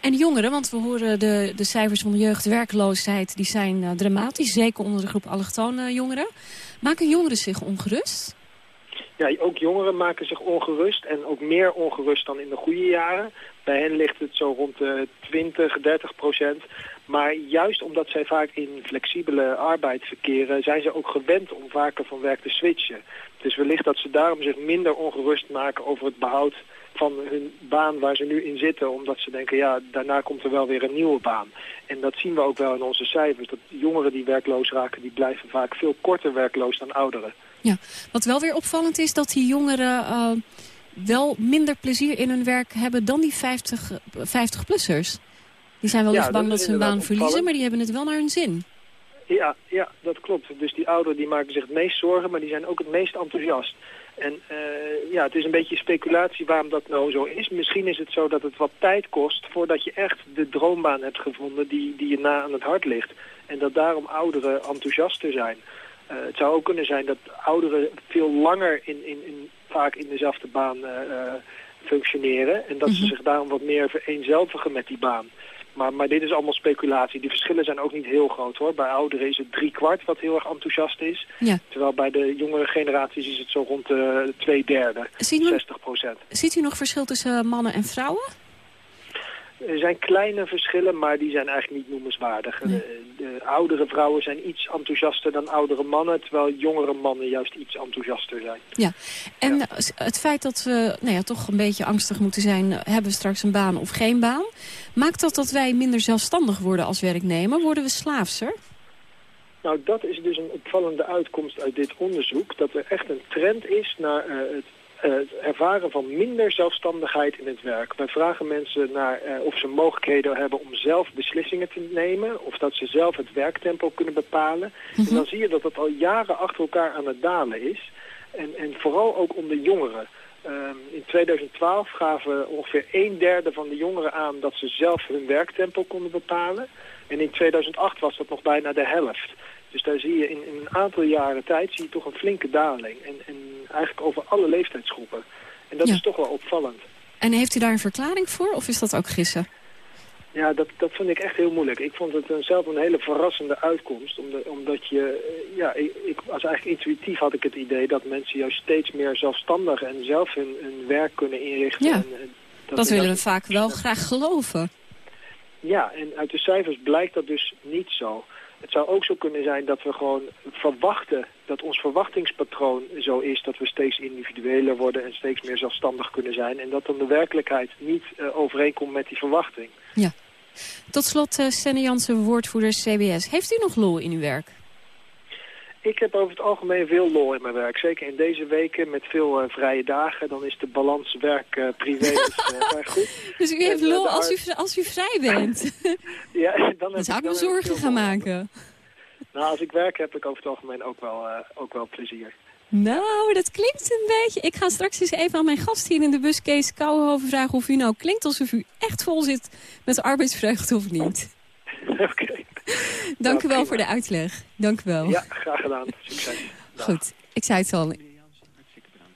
En de jongeren, want we horen de, de cijfers van de jeugdwerkloosheid, die zijn dramatisch. Zeker onder de groep allochtone jongeren. Maken jongeren zich ongerust? Ja, ook jongeren maken zich ongerust en ook meer ongerust dan in de goede jaren. Bij hen ligt het zo rond de 20, 30 procent. Maar juist omdat zij vaak in flexibele arbeid verkeren, zijn ze ook gewend om vaker van werk te switchen. Dus wellicht dat ze daarom zich minder ongerust maken over het behoud van hun baan waar ze nu in zitten. Omdat ze denken, ja, daarna komt er wel weer een nieuwe baan. En dat zien we ook wel in onze cijfers. Dat jongeren die werkloos raken, die blijven vaak veel korter werkloos dan ouderen. Ja, wat wel weer opvallend is dat die jongeren eh, wel minder plezier in hun werk hebben dan die 50, eh, 50-plussers. Die zijn wel Ja, bang dat ze hun baan verliezen, maar die hebben het wel naar hun zin. Ja, ja, dat klopt. Dus die ouderen die maken zich het meest zorgen, maar die zijn ook het meest enthousiast. En eh, ja, het is een beetje speculatie waarom dat nou zo is. Misschien is het zo dat het wat tijd kost voordat je echt de droombaan hebt gevonden die, die je na aan het hart ligt. En dat daarom ouderen enthousiaster zijn. Eh, het zou ook kunnen zijn dat ouderen veel langer in, in, in, vaak in dezelfde baan eh, eh, functioneren. En dat ze zich daarom wat meer vereenzelvigen met die baan. Maar, maar dit is allemaal speculatie. Die verschillen zijn ook niet heel groot hoor. Bij ouderen is het drie kwart wat heel erg enthousiast is. Ja. Terwijl bij de jongere generaties is het zo rond de twee derde, Zien we- 60 procent. Ziet u nog verschil tussen mannen en vrouwen? Er zijn kleine verschillen, maar die zijn eigenlijk niet noemenswaardig. De, de oudere vrouwen zijn iets enthousiaster dan oudere mannen, terwijl jongere mannen juist iets enthousiaster zijn. Ja, en eh, het feit dat we nou ja, toch een beetje angstig moeten zijn... eh, hebben we straks een baan of geen baan... maakt dat dat wij minder zelfstandig worden als werknemer? Worden we slaafser? Nou, dat is dus een opvallende uitkomst uit dit onderzoek. Dat er echt een trend is naar eh, het, eh, het ervaren van minder zelfstandigheid in het werk. Wij vragen mensen naar eh, of ze mogelijkheden hebben om zelf beslissingen te nemen. Of dat ze zelf het werktempo kunnen bepalen. En dan zie je dat dat al jaren achter elkaar aan het dalen is. En, en vooral ook onder jongeren. Ehm, in 2012 gaven ongeveer een derde van de jongeren aan dat ze zelf hun werktempo konden bepalen. En in 2008 was dat nog bijna de helft. Dus daar zie je in, in een aantal jaren tijd zie je toch een flinke daling. En, en eigenlijk over alle leeftijdsgroepen. En dat Ja. is toch wel opvallend. En heeft u daar een verklaring voor of is dat ook gissen? Ja, dat, dat vind ik echt heel moeilijk. Ik vond het een, zelf een hele verrassende uitkomst. Omdat, omdat je, eh, ja, ik, ik was eigenlijk intuïtief had ik het idee dat mensen juist steeds meer zelfstandig en zelf hun, hun werk kunnen inrichten. Ja, En, eh, Dat, willen we vaak wel graag geloven. Ja, en uit de cijfers blijkt dat dus niet zo. Het zou ook zo kunnen zijn dat we gewoon verwachten, dat ons verwachtingspatroon zo is dat we steeds individueler worden en steeds meer zelfstandig kunnen zijn. En dat dan de werkelijkheid niet eh, overeenkomt met die verwachting. Ja. Tot slot, uh, Jansen, woordvoerder CBS. Heeft u nog lol in uw werk? Ik heb over het algemeen veel lol in mijn werk. Zeker in deze weken met veel uh, vrije dagen. Dan is de balans werk-privé uh, erg goed. Dus u heeft en, lol als u, als u vrij bent? ja, dan, dan zou ik me zorgen gaan maken. Nou, als ik werk heb ik over het algemeen ook wel, ook wel plezier. Nou, dat klinkt een beetje... Ik ga straks eens even aan mijn gast hier in de bus, Kees Kouwenhoven, vragen of u nou klinkt alsof u echt vol zit met arbeidsvreugde of niet. Oké. Okay. Dank u wel voor de uitleg. Dank u wel. Ja, graag gedaan. Succes. Dag. Goed, ik zei het al.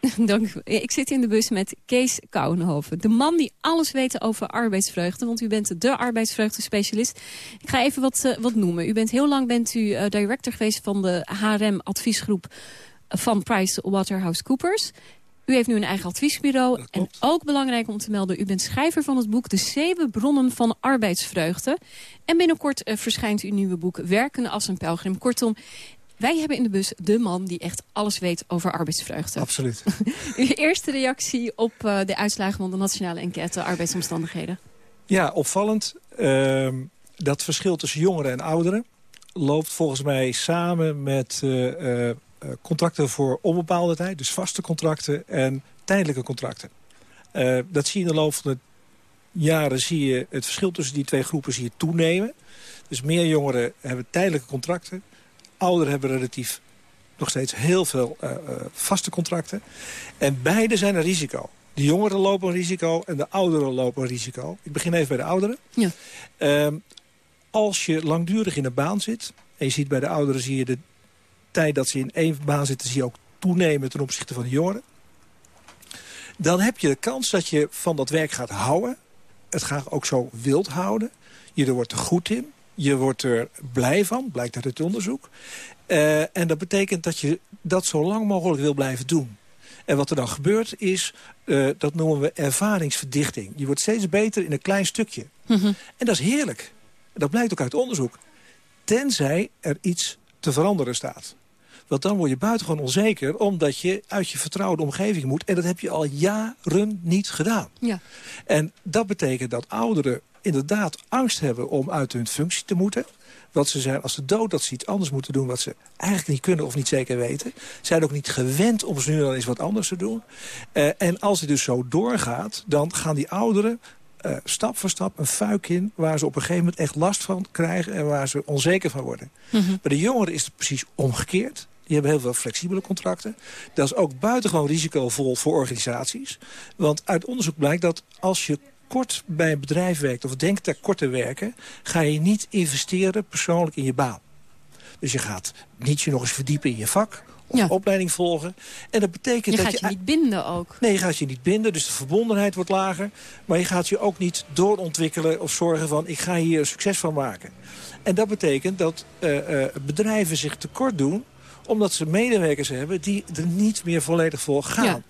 Dank u. Ik zit in de bus met Kees Kouwenhoven. De man die alles weet over arbeidsvreugde. Want u bent de arbeidsvreugde-specialist. Ik ga even wat, uh, wat noemen. U bent heel lang bent u uh, director geweest van de HRM-adviesgroep van PricewaterhouseCoopers. U heeft nu een eigen adviesbureau. En ook belangrijk om te melden, u bent schrijver van het boek... De Zeven Bronnen van Arbeidsvreugde. En binnenkort uh, verschijnt uw nieuwe boek Werken als een pelgrim. Kortom, wij hebben in de bus de man die echt alles weet over arbeidsvreugde. Absoluut. Uw eerste reactie op uh, de uitslagen van de nationale enquête arbeidsomstandigheden? Ja, opvallend. Uh, dat verschil tussen jongeren en ouderen loopt volgens mij samen met uh, contracten voor onbepaalde tijd. Dus vaste contracten en tijdelijke contracten. Uh, dat zie je in de loop van de jaren zie je het verschil tussen die twee groepen zie je toenemen. Dus meer jongeren hebben tijdelijke contracten. Ouderen hebben relatief nog steeds heel veel uh, uh, vaste contracten. En beide zijn een risico. De jongeren lopen een risico en de ouderen lopen een risico. Ik begin even bij de ouderen. Ja. Uh, als je langdurig in een baan zit... en je ziet bij de ouderen zie je de tijd dat ze in één baan zitten... zie je ook toenemen ten opzichte van de jongeren. Dan heb je de kans dat je van dat werk gaat houden. Het graag ook zo wilt houden. Je wordt er goed in. Je wordt er blij van, blijkt uit het onderzoek. Uh, en dat betekent dat je dat zo lang mogelijk wil blijven doen. En wat er dan gebeurt is, uh, dat noemen we ervaringsverdichting. Je wordt steeds beter in een klein stukje. Mhm. Mm -hmm. En dat is heerlijk. Dat blijkt ook uit onderzoek. Tenzij er iets te veranderen staat. Want dan word je buitengewoon onzeker... omdat je uit je vertrouwde omgeving moet. En dat heb je al jaren niet gedaan. Ja. En dat betekent dat ouderen inderdaad angst hebben om uit hun functie te moeten. Wat ze zijn als ze dood dat ze iets anders moeten doen... wat ze eigenlijk niet kunnen of niet zeker weten. Zijn ook niet gewend om ze nu dan eens wat anders te doen. Uh, en als het dus zo doorgaat, dan gaan die ouderen... Uh, stap voor stap een fuik in waar ze op een gegeven moment echt last van krijgen... en waar ze onzeker van worden. Mm -hmm. Bij de jongeren is het precies omgekeerd. Die hebben heel veel flexibele contracten. Dat is ook buitengewoon risicovol voor organisaties. Want uit onderzoek blijkt dat als je kort bij een bedrijf werkt... of denkt ter korte werken... ga je niet investeren persoonlijk in je baan. Dus je gaat niet je nog eens verdiepen in je vak... of Ja. opleiding volgen. En dat betekent Je dat gaat je... je niet binden ook. Nee, je gaat je niet binden, dus de verbondenheid wordt lager. Maar je gaat je ook niet doorontwikkelen of zorgen van... ik ga hier succes van maken. En dat betekent dat uh, uh, bedrijven zich tekort doen... omdat ze medewerkers hebben die er niet meer volledig voor gaan. Ja.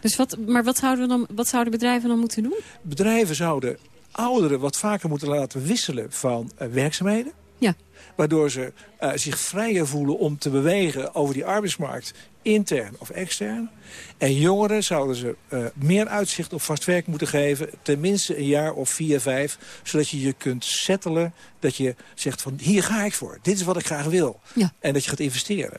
Dus wat, maar wat zouden, we dan, wat zouden bedrijven dan moeten doen? Bedrijven zouden ouderen wat vaker moeten laten wisselen van uh, werkzaamheden. Ja. Waardoor ze uh, zich vrijer voelen om te bewegen over die arbeidsmarkt, intern of extern. En jongeren zouden ze uh, meer uitzicht op vast werk moeten geven. Tenminste een jaar of vier, vijf. Zodat je je kunt settelen. Dat je zegt van hier ga ik voor. Dit is wat ik graag wil. Ja. En dat je gaat investeren.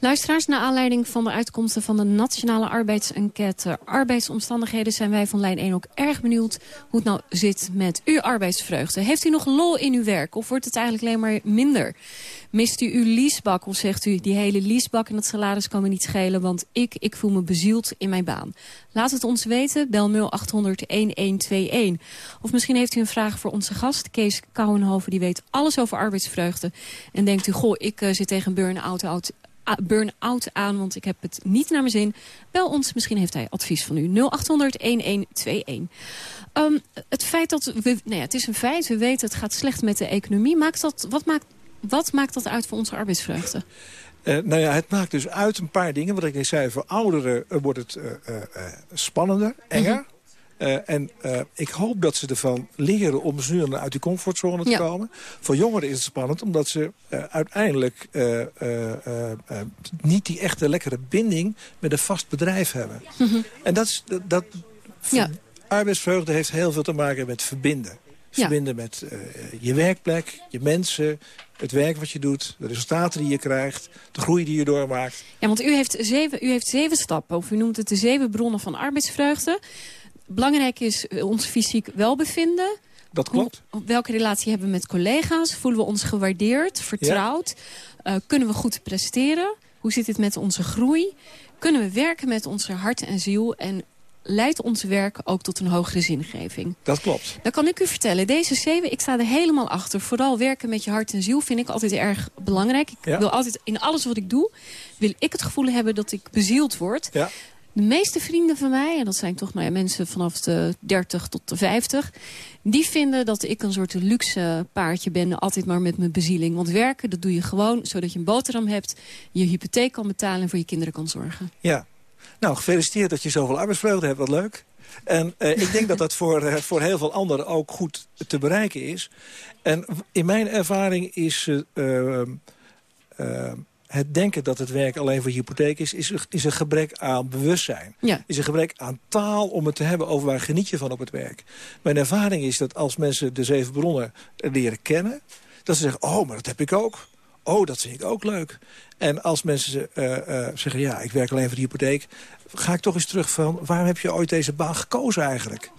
Luisteraars, naar aanleiding van de uitkomsten van de Nationale Arbeidsenquête Arbeidsomstandigheden zijn wij van Lijn 1 ook erg benieuwd hoe het nou zit met uw arbeidsvreugde. Heeft u nog lol in uw werk of wordt het eigenlijk alleen maar minder? Mist u uw leasebak of zegt u die hele leasebak en het salaris kan me niet schelen, want ik, ik voel me bezield in mijn baan. Laat het ons weten, bel 0800-1121. Of misschien heeft u een vraag voor onze gast, Kees Kouwenhoven, die weet alles over arbeidsvreugde. En denkt u, goh, ik uh, zit tegen een burn-out burn-out aan, want ik heb het niet naar mijn zin. Bel ons, misschien heeft hij advies van u. 0800-1121. Ehm, het feit dat we... Nou ja, het is een feit, we weten het gaat slecht met de economie. Maakt dat, wat, maakt, wat maakt dat uit voor onze arbeidsvreugde? Eh, nou ja, het maakt dus uit een paar dingen. Wat ik net zei, voor ouderen eh, wordt het eh, spannender, enger. Mhm. Eh, en eh, ik hoop dat ze ervan leren om nu dan uit die comfortzone te Ja. komen. Voor jongeren is het spannend omdat ze eh, uiteindelijk niet die echte lekkere binding met een vast bedrijf hebben. En dat, is, dat, dat Ja. arbeidsvreugde heeft heel veel te maken met verbinden. Ja. Verbinden met je werkplek, je mensen, het werk wat je doet, de resultaten die je krijgt, de groei die je doormaakt. Ja, want u heeft, zeven, u heeft zeven stappen, of u noemt het de zeven bronnen van arbeidsvreugde. Belangrijk is eh, ons fysiek welbevinden. Dat klopt. Hoe, welke relatie hebben we met collega's? Voelen we ons gewaardeerd, vertrouwd? Eh, kunnen we goed presteren? Hoe zit het met onze groei? Kunnen we werken met onze hart en ziel? En leidt ons werk ook tot een hogere zingeving? Dat klopt. Dan kan ik u vertellen, deze zeven, ik sta er helemaal achter. Vooral werken met je hart en ziel vind ik altijd erg belangrijk. Ik Ja. wil altijd, in alles wat ik doe, wil ik het gevoel hebben dat ik bezield word. Ja. De meeste vrienden van mij, en dat zijn toch nou ja, mensen vanaf de 30 tot de 50... die vinden dat ik een soort luxe paardje ben, altijd maar met mijn bezieling. Want werken, dat doe je gewoon zodat je een boterham hebt... je hypotheek kan betalen en voor je kinderen kan zorgen. Ja. Nou, gefeliciteerd dat je zoveel arbeidsvreugde hebt. Wat leuk. En eh, ik denk dat dat voor, eh, voor heel veel anderen ook goed te bereiken is. En in mijn ervaring is eh, eh, eh, het denken dat het werk alleen voor hypotheek is... is, is een gebrek aan bewustzijn. Ja. Is een gebrek aan taal om het te hebben over waar geniet je van op het werk. Mijn ervaring is dat als mensen de zeven bronnen leren kennen... dat ze zeggen, oh, maar dat heb ik ook. Oh, dat vind ik ook leuk. En als mensen eh, eh, zeggen, ja, ik werk alleen voor de hypotheek... ga ik toch eens terug van, waarom heb je ooit deze baan gekozen eigenlijk?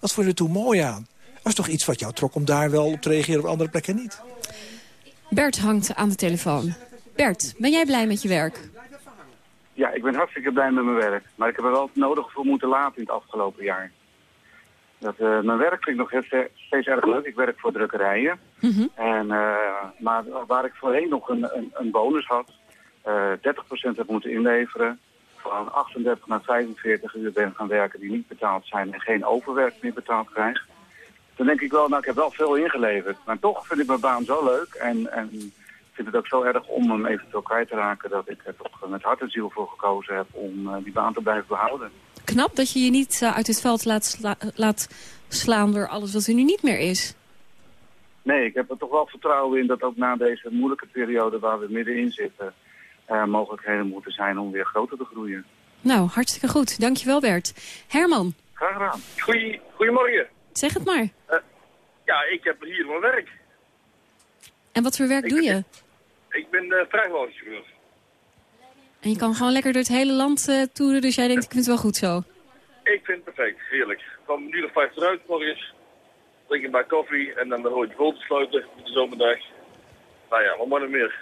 Wat vond je er toen mooi aan? Was toch iets wat jou trok om daar wel op te reageren, op andere plekken niet? Bert hangt aan de telefoon. Bert, ben jij blij met je werk? Ja, ik ben hartstikke blij met mijn werk. Maar ik heb er wel het nodige voor moeten laten in het afgelopen jaar. Dat, eh, mijn werk vind ik nog steeds, steeds erg leuk. Ik werk voor drukkerijen. En, eh, maar waar ik voorheen nog een, een, een bonus had, eh 30% heb moeten inleveren, van 38 naar 45 uur ben gaan werken die niet betaald zijn en geen overwerk meer betaald krijg. Dan denk ik wel, nou ik heb wel veel ingeleverd. Maar toch vind ik mijn baan zo leuk en, en vind het ook zo erg om hem eventueel kwijt te raken dat ik er toch met hart en ziel voor gekozen heb om eh, die baan te blijven behouden. Knap dat je je niet eh, uit het veld laat, sla- laat slaan door alles wat er nu niet meer is. Nee, ik heb er toch wel vertrouwen in dat ook na deze moeilijke periode waar we middenin zitten, er mogelijkheden moeten zijn om weer groter te groeien. Nou, hartstikke goed. Dankjewel Bert. Herman, Graag gedaan. Goeie, goedemorgen. zeg het maar. Ja, ik heb hier mijn werk. En wat voor werk doe je? Ik ben uh, vrachtwagenchauffeur. En je kan gewoon lekker door het hele land eh, toeren, dus jij denkt ik vind het wel goed zo. Ik vind het perfect, heerlijk. Van uur of vijf eruit morgens. Drink een bak koffie en dan hoor je vol te sluiten de zomerdag. Nou ja, wat maar nog meer.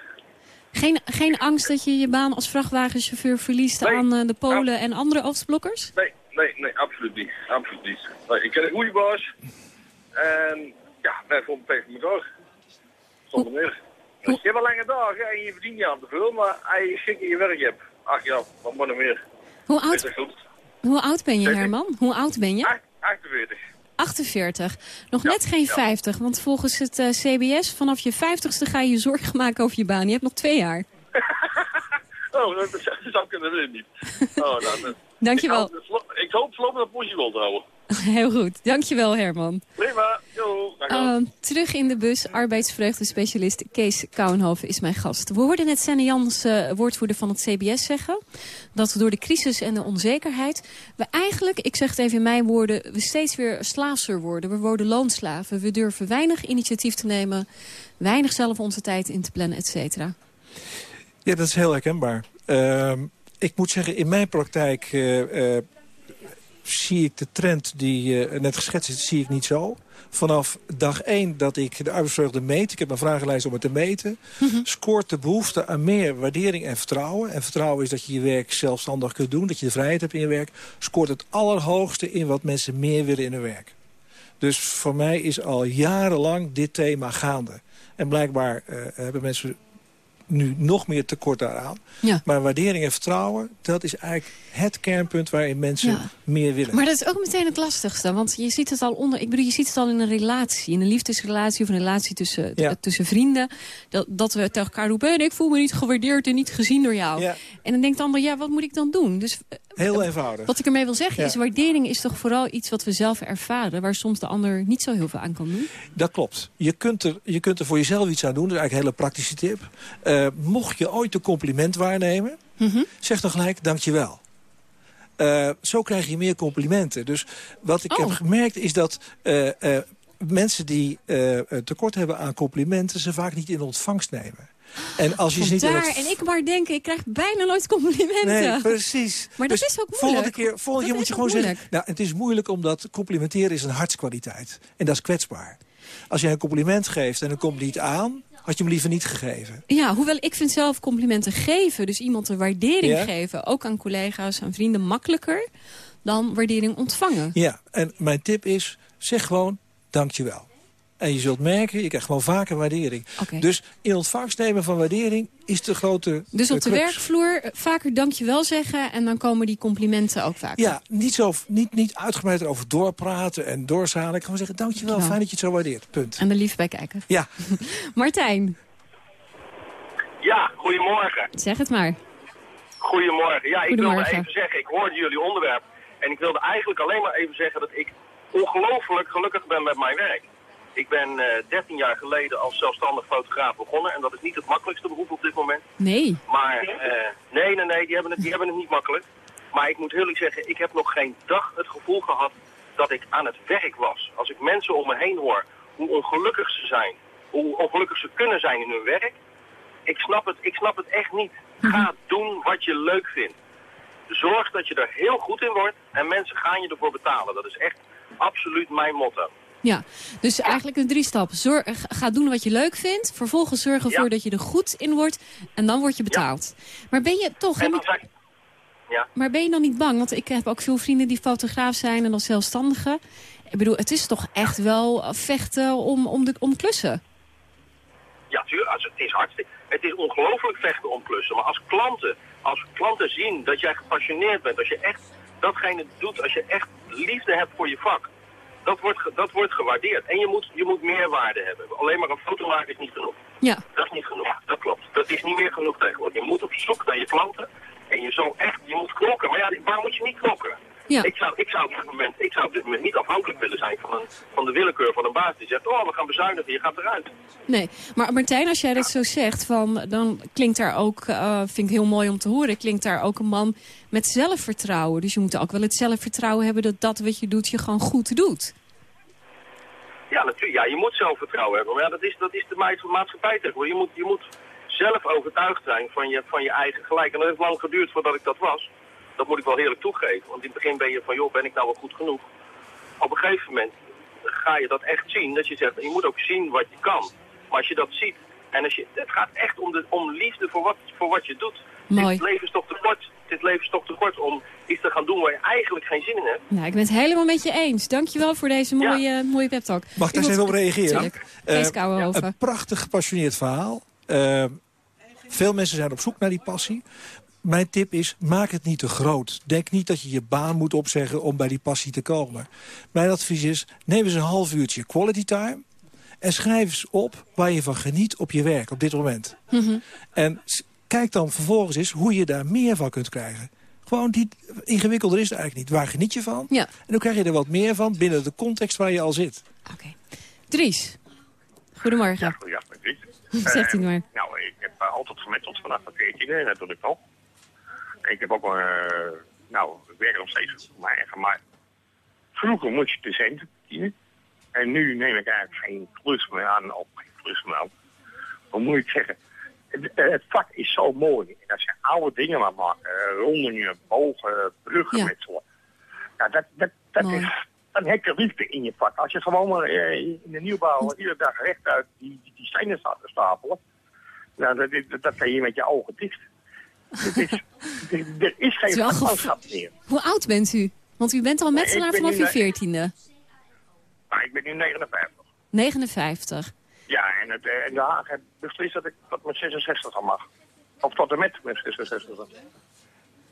Geen, geen angst dat je je baan als vrachtwagenchauffeur verliest aan eh, de Polen en andere Oostblokkers? Nee, nee, nee, absoluut niet. Absoluut niet. Nee, ik ken een goede baas. En ja, wij vonden het tegen elkaar. Zonder meer. Je hebt wel lange dagen en je verdient niet aan te veel, maar als je schik in je werk hebt. Ach ja, wat maar nog meer. Hoe oud, dat hoe oud ben je. Herman? Hoe oud ben je? 48. 48. Nog net geen 50, want volgens het eh, CBS vanaf je 50ste ga je je zorgen maken over je baan. Je hebt nog twee jaar. Oh, dat, dat zou kunnen we niet. Oh, nou, dat- Dankjewel. Ik hoop, vlo- ik hoop voorlopig dat positie wel te houden. Heel goed. Dankjewel, Herman. Prima. Ehm, terug in de bus, arbeidsvreugdespecialist Kees Kouwenhoven is mijn gast. We hoorden net Senne Jans, eh, woordvoerder van het CBS, zeggen... dat we door de crisis en de onzekerheid... we eigenlijk, ik zeg het even in mijn woorden... we steeds weer slaafser worden. We worden loonslaven. We durven weinig initiatief te nemen... weinig zelf onze tijd in te plannen, et cetera. Ja, dat is heel herkenbaar. Ehm, ik moet zeggen, in mijn praktijk eh, eh, zie ik de trend die eh, net geschetst is, zie ik niet zo. Vanaf dag één dat ik de arbeidsvreugde meet, ik heb een vragenlijst om het te meten... scoort de behoefte aan meer waardering en vertrouwen. En vertrouwen is dat je je werk zelfstandig kunt doen, dat je de vrijheid hebt in je werk. Scoort het allerhoogste in wat mensen meer willen in hun werk. Dus voor mij is al jarenlang dit thema gaande. En blijkbaar eh, hebben mensen nu nog meer tekort daaraan. Ja. Maar waardering en vertrouwen, dat is eigenlijk het kernpunt waarin mensen Ja. meer willen. Maar dat is ook meteen het lastigste. Want je ziet het al onder. Ik bedoel, je ziet het al in een relatie. In een liefdesrelatie of een relatie tussen, Ja. tussen vrienden. Dat, dat we tegen elkaar roepen. "En ik voel me niet gewaardeerd en niet gezien door jou. En dan denkt de ander, ja, wat moet ik dan doen? Dus eh, Heel eenvoudig. wat ik ermee wil zeggen Ja. is, waardering is toch vooral iets wat we zelf ervaren. Waar soms de ander niet zo heel veel aan kan doen. Dat klopt. Je kunt, er, je kunt er voor jezelf iets aan doen. Dat is eigenlijk een hele praktische tip. Eh, mocht je ooit een compliment waarnemen, Mhm. zeg dan gelijk dankjewel. Eh zo krijg je meer complimenten. Dus wat ik Oh. heb gemerkt is dat eh, eh, mensen die eh, eh, tekort hebben aan complimenten... ze vaak niet in ontvangst nemen. En als je ze niet het- en ik maar denken, ik krijg bijna nooit complimenten. Nee, precies. Maar dat Dus is ook moeilijk. Volgende keer, volgende keer moet je gewoon zeggen... Nou, het is moeilijk omdat complimenteren is een hartskwaliteit. En dat is kwetsbaar. Als jij een compliment geeft en het komt niet aan... had je hem liever niet gegeven. Ja, hoewel ik vind zelf complimenten geven, dus iemand een waardering Ja? geven, ook aan collega's en vrienden, makkelijker dan waardering ontvangen. Ja, en mijn tip is, zeg gewoon dankjewel. En je zult merken, je krijgt gewoon vaker waardering. Dus in ontvangst nemen van waardering is de grote Dus op de crux. werkvloer eh, vaker dankjewel zeggen en dan komen die complimenten ook vaker. Ja, niet, zo, niet, niet uitgebreid erover doorpraten en doorzalen. Gewoon zeggen, dankjewel, Dankjewel. fijn dat je het zo waardeert. Punt. En er lief bij kijken. Ja. Martijn, Ja, goedemorgen. zeg het maar. Goedemorgen. Ja, ik wilde even zeggen, ik hoorde jullie onderwerp. En ik wilde eigenlijk alleen maar even zeggen dat ik ongelooflijk gelukkig ben met mijn werk. Ik ben eh 13 jaar geleden als zelfstandig fotograaf begonnen. En dat is niet het makkelijkste beroep op dit moment. Nee. Maar eh, nee, nee, nee, die hebben, het, die hebben het niet makkelijk. Maar ik moet eerlijk zeggen, ik heb nog geen dag het gevoel gehad dat ik aan het werk was. Als ik mensen om me heen hoor, hoe ongelukkig ze zijn, hoe ongelukkig ze kunnen zijn in hun werk. Ik snap het, ik snap het echt niet. Ga doen wat je leuk vindt. Zorg dat je er heel goed in wordt en mensen gaan je ervoor betalen. Dat is echt absoluut mijn motto. Ja, dus eigenlijk een drie stappen. Zorg, ga doen wat je leuk vindt. Vervolgens zorg ervoor dat je er goed in wordt. En dan word je betaald. Maar ben je toch... En Ja. Maar ben je dan niet bang? Want ik heb ook veel vrienden die fotograaf zijn en als zelfstandige. Ik bedoel, het is toch echt wel vechten om, om, de, om klussen? Ja, tuurlijk. Het is hartstikke. Het is ongelooflijk vechten om klussen. Maar als klanten, als klanten zien dat jij gepassioneerd bent, als je echt datgene doet, als je echt liefde hebt voor je vak, dat wordt, dat wordt gewaardeerd. En je moet, je moet meerwaarde hebben. Alleen maar een foto maken is niet genoeg. Ja. Dat is niet genoeg. Dat klopt. Dat is niet meer genoeg tegenwoordig. Je moet op zoek naar je klanten. En je zou echt, je moet knokken. Maar ja, waar moet je niet knokken? Ja. Ik, zou, ik, zou op dit moment, ik zou op dit moment niet afhankelijk willen zijn van, een, van de willekeur van een baas die zegt, oh, we gaan bezuinigen, je gaat eruit. Nee, maar Martijn, als jij dat zo zegt, van, dan klinkt daar ook, eh, vind ik heel mooi om te horen, klinkt daar ook een man met zelfvertrouwen. Dus je moet ook wel het zelfvertrouwen hebben dat dat wat je doet, je gewoon goed doet. Ja, natuurlijk. Ja, je moet zelfvertrouwen hebben. Maar ja, dat is, dat is de ma- maatschappij tegenwoordig. Je moet, je moet zelf overtuigd zijn van je, van je eigen gelijk. En dat heeft lang geduurd voordat ik dat was. Dat moet ik wel heerlijk toegeven. Want in het begin ben je van, joh, ben ik nou wel goed genoeg? Op een gegeven moment ga je dat echt zien. Dat je zegt, je moet ook zien wat je kan. Maar als je dat ziet, en als je, het gaat echt om, de, om liefde voor wat, voor wat je doet. Mooi. Dit leven is toch te kort. Dit leven is toch te kort om iets te gaan doen waar je eigenlijk geen zin in hebt. Nou, ik ben het helemaal met je eens. Dankjewel voor deze mooie, mooie pep talk. Mag ik daar even op reageren? Kouwenhoven. een prachtig gepassioneerd verhaal. Eh, veel mensen zijn op zoek naar die passie. Mijn tip is, maak het niet te groot. Denk niet dat je je baan moet opzeggen om bij die passie te komen. Mijn advies is, neem eens een half uurtje quality time... en schrijf eens op waar je van geniet op je werk op dit moment. Mhm. En kijk dan vervolgens eens hoe je daar meer van kunt krijgen. Gewoon, die, ingewikkelder is het eigenlijk niet. Waar geniet je van? Ja. En dan krijg je er wat meer van binnen de context waar je al zit. Dries, goedemorgen. Goeiedag, met Piet. Zegt hij Eh, maar. Nou, ik heb eh, altijd gemiddeld vanaf mijn 14e, natuurlijk nog. Ik heb ook wel, eh, nou, ik werk nog steeds voor mijn eigen, maar vroeger moest je de centen verdienen. En nu neem ik eigenlijk geen klus meer aan, of geen klus meer aan. Hoe moet ik zeggen? Het, eh, het vak is zo mooi. En als je oude dingen maar maken, eh, rondingen, bogen, bruggen Ja. metselen. Nou, dat, dat, dat Mooi. is een hekke liefde in je vak. Als je gewoon maar in de nieuwbouw iedere dag rechtuit die, die, die stenen staat te stapelen. Nou, dat, dat, dat kan je met je ogen dicht. Het is, er, er is geen vakmanschap meer. Hoe oud bent u? Want u bent al metselaar vanaf uw veertiende. Maar ik ben nu 59. 59. Ja, en, het, eh, en de Haag heeft beslist dat ik tot mijn 66 al mag. Of tot en met mijn 66.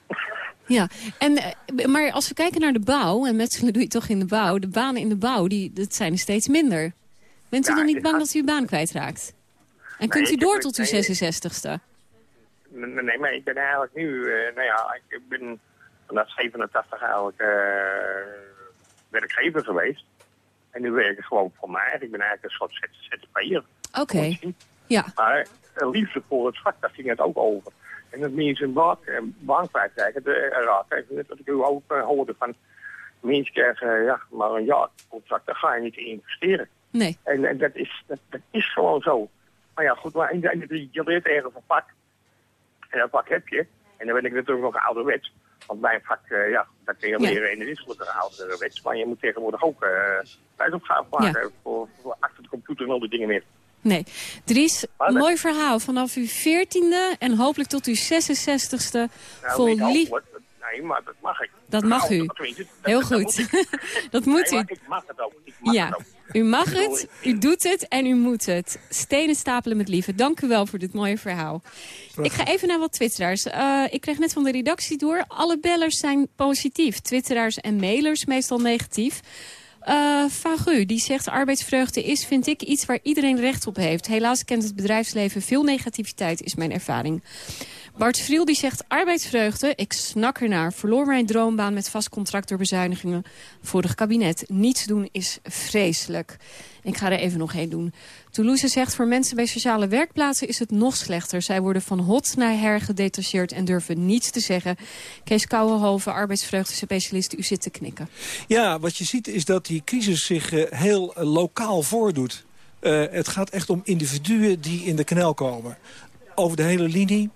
Ja, en, eh, maar als we kijken naar de bouw, en met doe je toch in de bouw... de banen in de bouw, die, dat zijn er steeds minder. Bent u Ja, dan niet bang dat u uw baan kwijtraakt? En Nee, kunt u door tot uw nee, 66ste? Nee, nee, maar ik ben eigenlijk nu, eh, nou ja, ik ben vanaf 87 eigenlijk eh, werkgever geweest. En nu werk ik gewoon voor mij. Ik ben eigenlijk een soort ZZP'er. Oké, ja. Maar een liefde voor het vak, daar ging het ook over. En dat mensen een baan, kwijtraken, weet dat ik u ook eh, hoorde van mensen krijgen eh, ja, maar een jaar contract, daar ga je niet in investeren. Nee. En, en dat, is, dat, dat is gewoon zo. Maar ja, goed, maar in de, in de, je leert ergens een vak. En dat vak heb je. En dan ben ik natuurlijk nog ouderwets. Want mijn vak, eh, ja, dat kun je Ja. leren het is gelukkig ouderwets. Maar je moet tegenwoordig ook uh, thuisopgave maken voor, voor achter de computer en al die dingen meer. Nee. Dries, mooi verhaal. Vanaf uw 14e en hopelijk tot uw 66ste Nou, vol lief... Nee, maar dat mag ik. Dat mag Nou, u. dat- Heel dat goed. Dat moet Nee, u. Ik mag het ook. Ik mag het Ja, ook. u mag het, u doet het en u moet het. Stenen stapelen met liefde. Dank u wel voor dit mooie verhaal. Ik ga even naar wat twitteraars. Eh, ik kreeg net van de redactie door. Alle bellers zijn positief. Twitteraars en mailers meestal negatief. Eh Fagu, die zegt arbeidsvreugde is, vind ik, iets waar iedereen recht op heeft. Helaas kent het bedrijfsleven veel negativiteit, is mijn ervaring. Bart Vriel die zegt arbeidsvreugde, ik snak ernaar. Verloor mijn droombaan met vast contract door bezuinigingen. Vorig kabinet. Niets doen is vreselijk. Ik ga er even nog één doen. Toulouse zegt voor mensen bij sociale werkplaatsen is het nog slechter. Zij worden van hot naar her gedetacheerd en durven niets te zeggen. Kees Kouwenhoven, arbeidsvreugde-specialist, u zit te knikken. Ja, wat je ziet is dat die crisis zich eh, heel eh, lokaal voordoet. Eh, het gaat echt om individuen die in de knel komen. Over de hele linie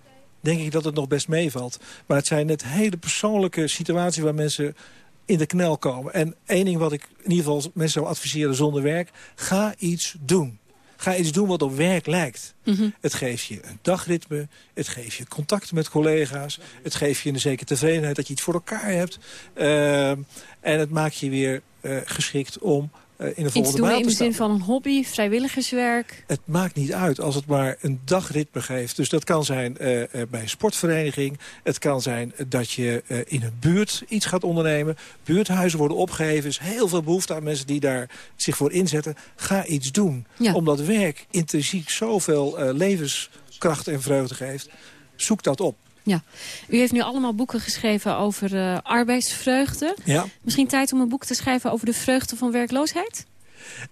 denk ik dat het nog best meevalt. Maar het zijn net hele persoonlijke situaties waar mensen in de knel komen. En één ding wat ik in ieder geval mensen zou adviseren zonder werk... ga iets doen. Ga iets doen wat op werk lijkt. Het geeft je een dagritme, het geeft je contacten met collega's... het geeft je een zekere tevredenheid dat je iets voor elkaar hebt. Uh, en het maakt je weer uh, geschikt om in de volgende Iets doen in de zin van een hobby, vrijwilligerswerk. Het maakt niet uit als het maar een dagritme geeft. Dus dat kan zijn uh, uh, bij een sportvereniging. Het kan zijn dat je in een buurt iets gaat ondernemen. Buurthuizen worden opgegeven. Er is heel veel behoefte aan mensen die daar zich voor inzetten. Ga iets doen. Ja. Omdat werk intrinsiek zoveel levenskracht en vreugde geeft. Zoek dat op. Ja, u heeft nu allemaal boeken geschreven over uh, arbeidsvreugde. Ja. Misschien tijd om een boek te schrijven over de vreugde van werkloosheid?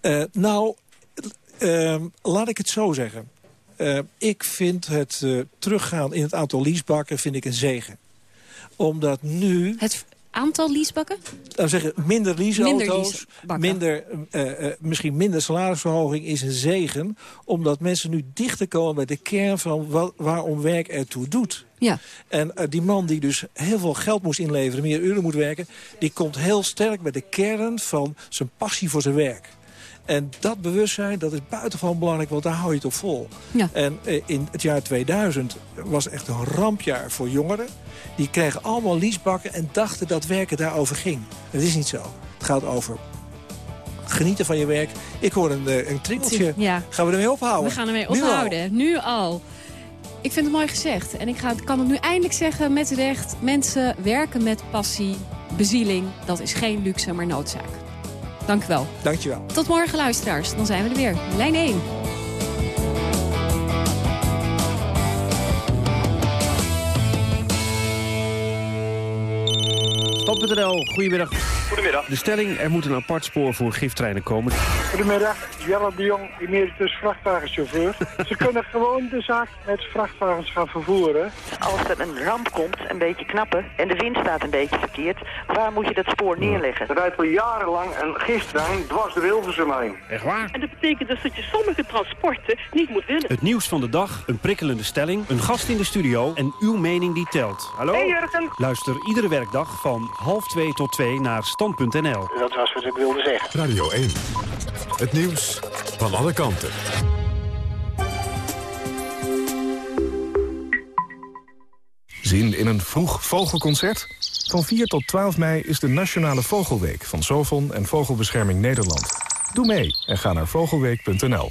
Uh, nou, uh, laat ik het zo zeggen. Ik vind het teruggaan in het aantal leasebakken vind ik een zegen. Omdat nu... Het aantal leasebakken? Nou zeggen, minder leaseauto's, minder, minder uh, misschien minder salarisverhoging is een zegen. Omdat mensen nu dichter komen bij de kern van wat, waarom werk ertoe doet. Ja. En uh, die man die dus heel veel geld moest inleveren, meer uren moet werken... die komt heel sterk bij de kern van zijn passie voor zijn werk. En dat bewustzijn, dat is buitengewoon belangrijk, want daar hou je het op vol. Ja. En in het jaar 2000 was echt een rampjaar voor jongeren. Die kregen allemaal leasebakken en dachten dat werken daarover ging. Dat is niet zo. Het gaat over genieten van je werk. Ik hoor een, uh, een. Ja. Gaan we ermee ophouden? We gaan ermee nu ophouden. Al. Nu al. Ik vind het mooi gezegd. En ik ga, kan het nu eindelijk zeggen met recht. Mensen werken met passie, bezieling. Dat is geen luxe, maar noodzaak. Dank u wel. Dank je wel. Tot morgen, luisteraars. Dan zijn we er weer. Lijn 1. Goedemiddag. Goedemiddag. De stelling, er moet een apart spoor voor giftreinen komen. Goedemiddag, Jelle de Jong, emeritus vrachtwagenchauffeur. Ze kunnen gewoon de zaak met vrachtwagens gaan vervoeren. Als er een ramp komt, een beetje knappen, en de wind staat een beetje verkeerd, waar moet je dat spoor neerleggen? Er rijdt al jarenlang een gifttrein dwars de Wilversum heen. Echt waar? En dat betekent dus dat je sommige transporten niet moet willen. Het nieuws van de dag, een prikkelende stelling, een gast in de studio en uw mening die telt. Hallo? Hey Jurgen. Luister iedere werkdag van half twee tot twee naar stand.nl. Dat was wat ik wilde zeggen. Radio 1. Het nieuws van alle kanten. Zin in een vroeg vogelconcert? Van 4 tot 12 mei is de Nationale Vogelweek van Sovon en Vogelbescherming Nederland. Doe mee en ga naar vogelweek.nl.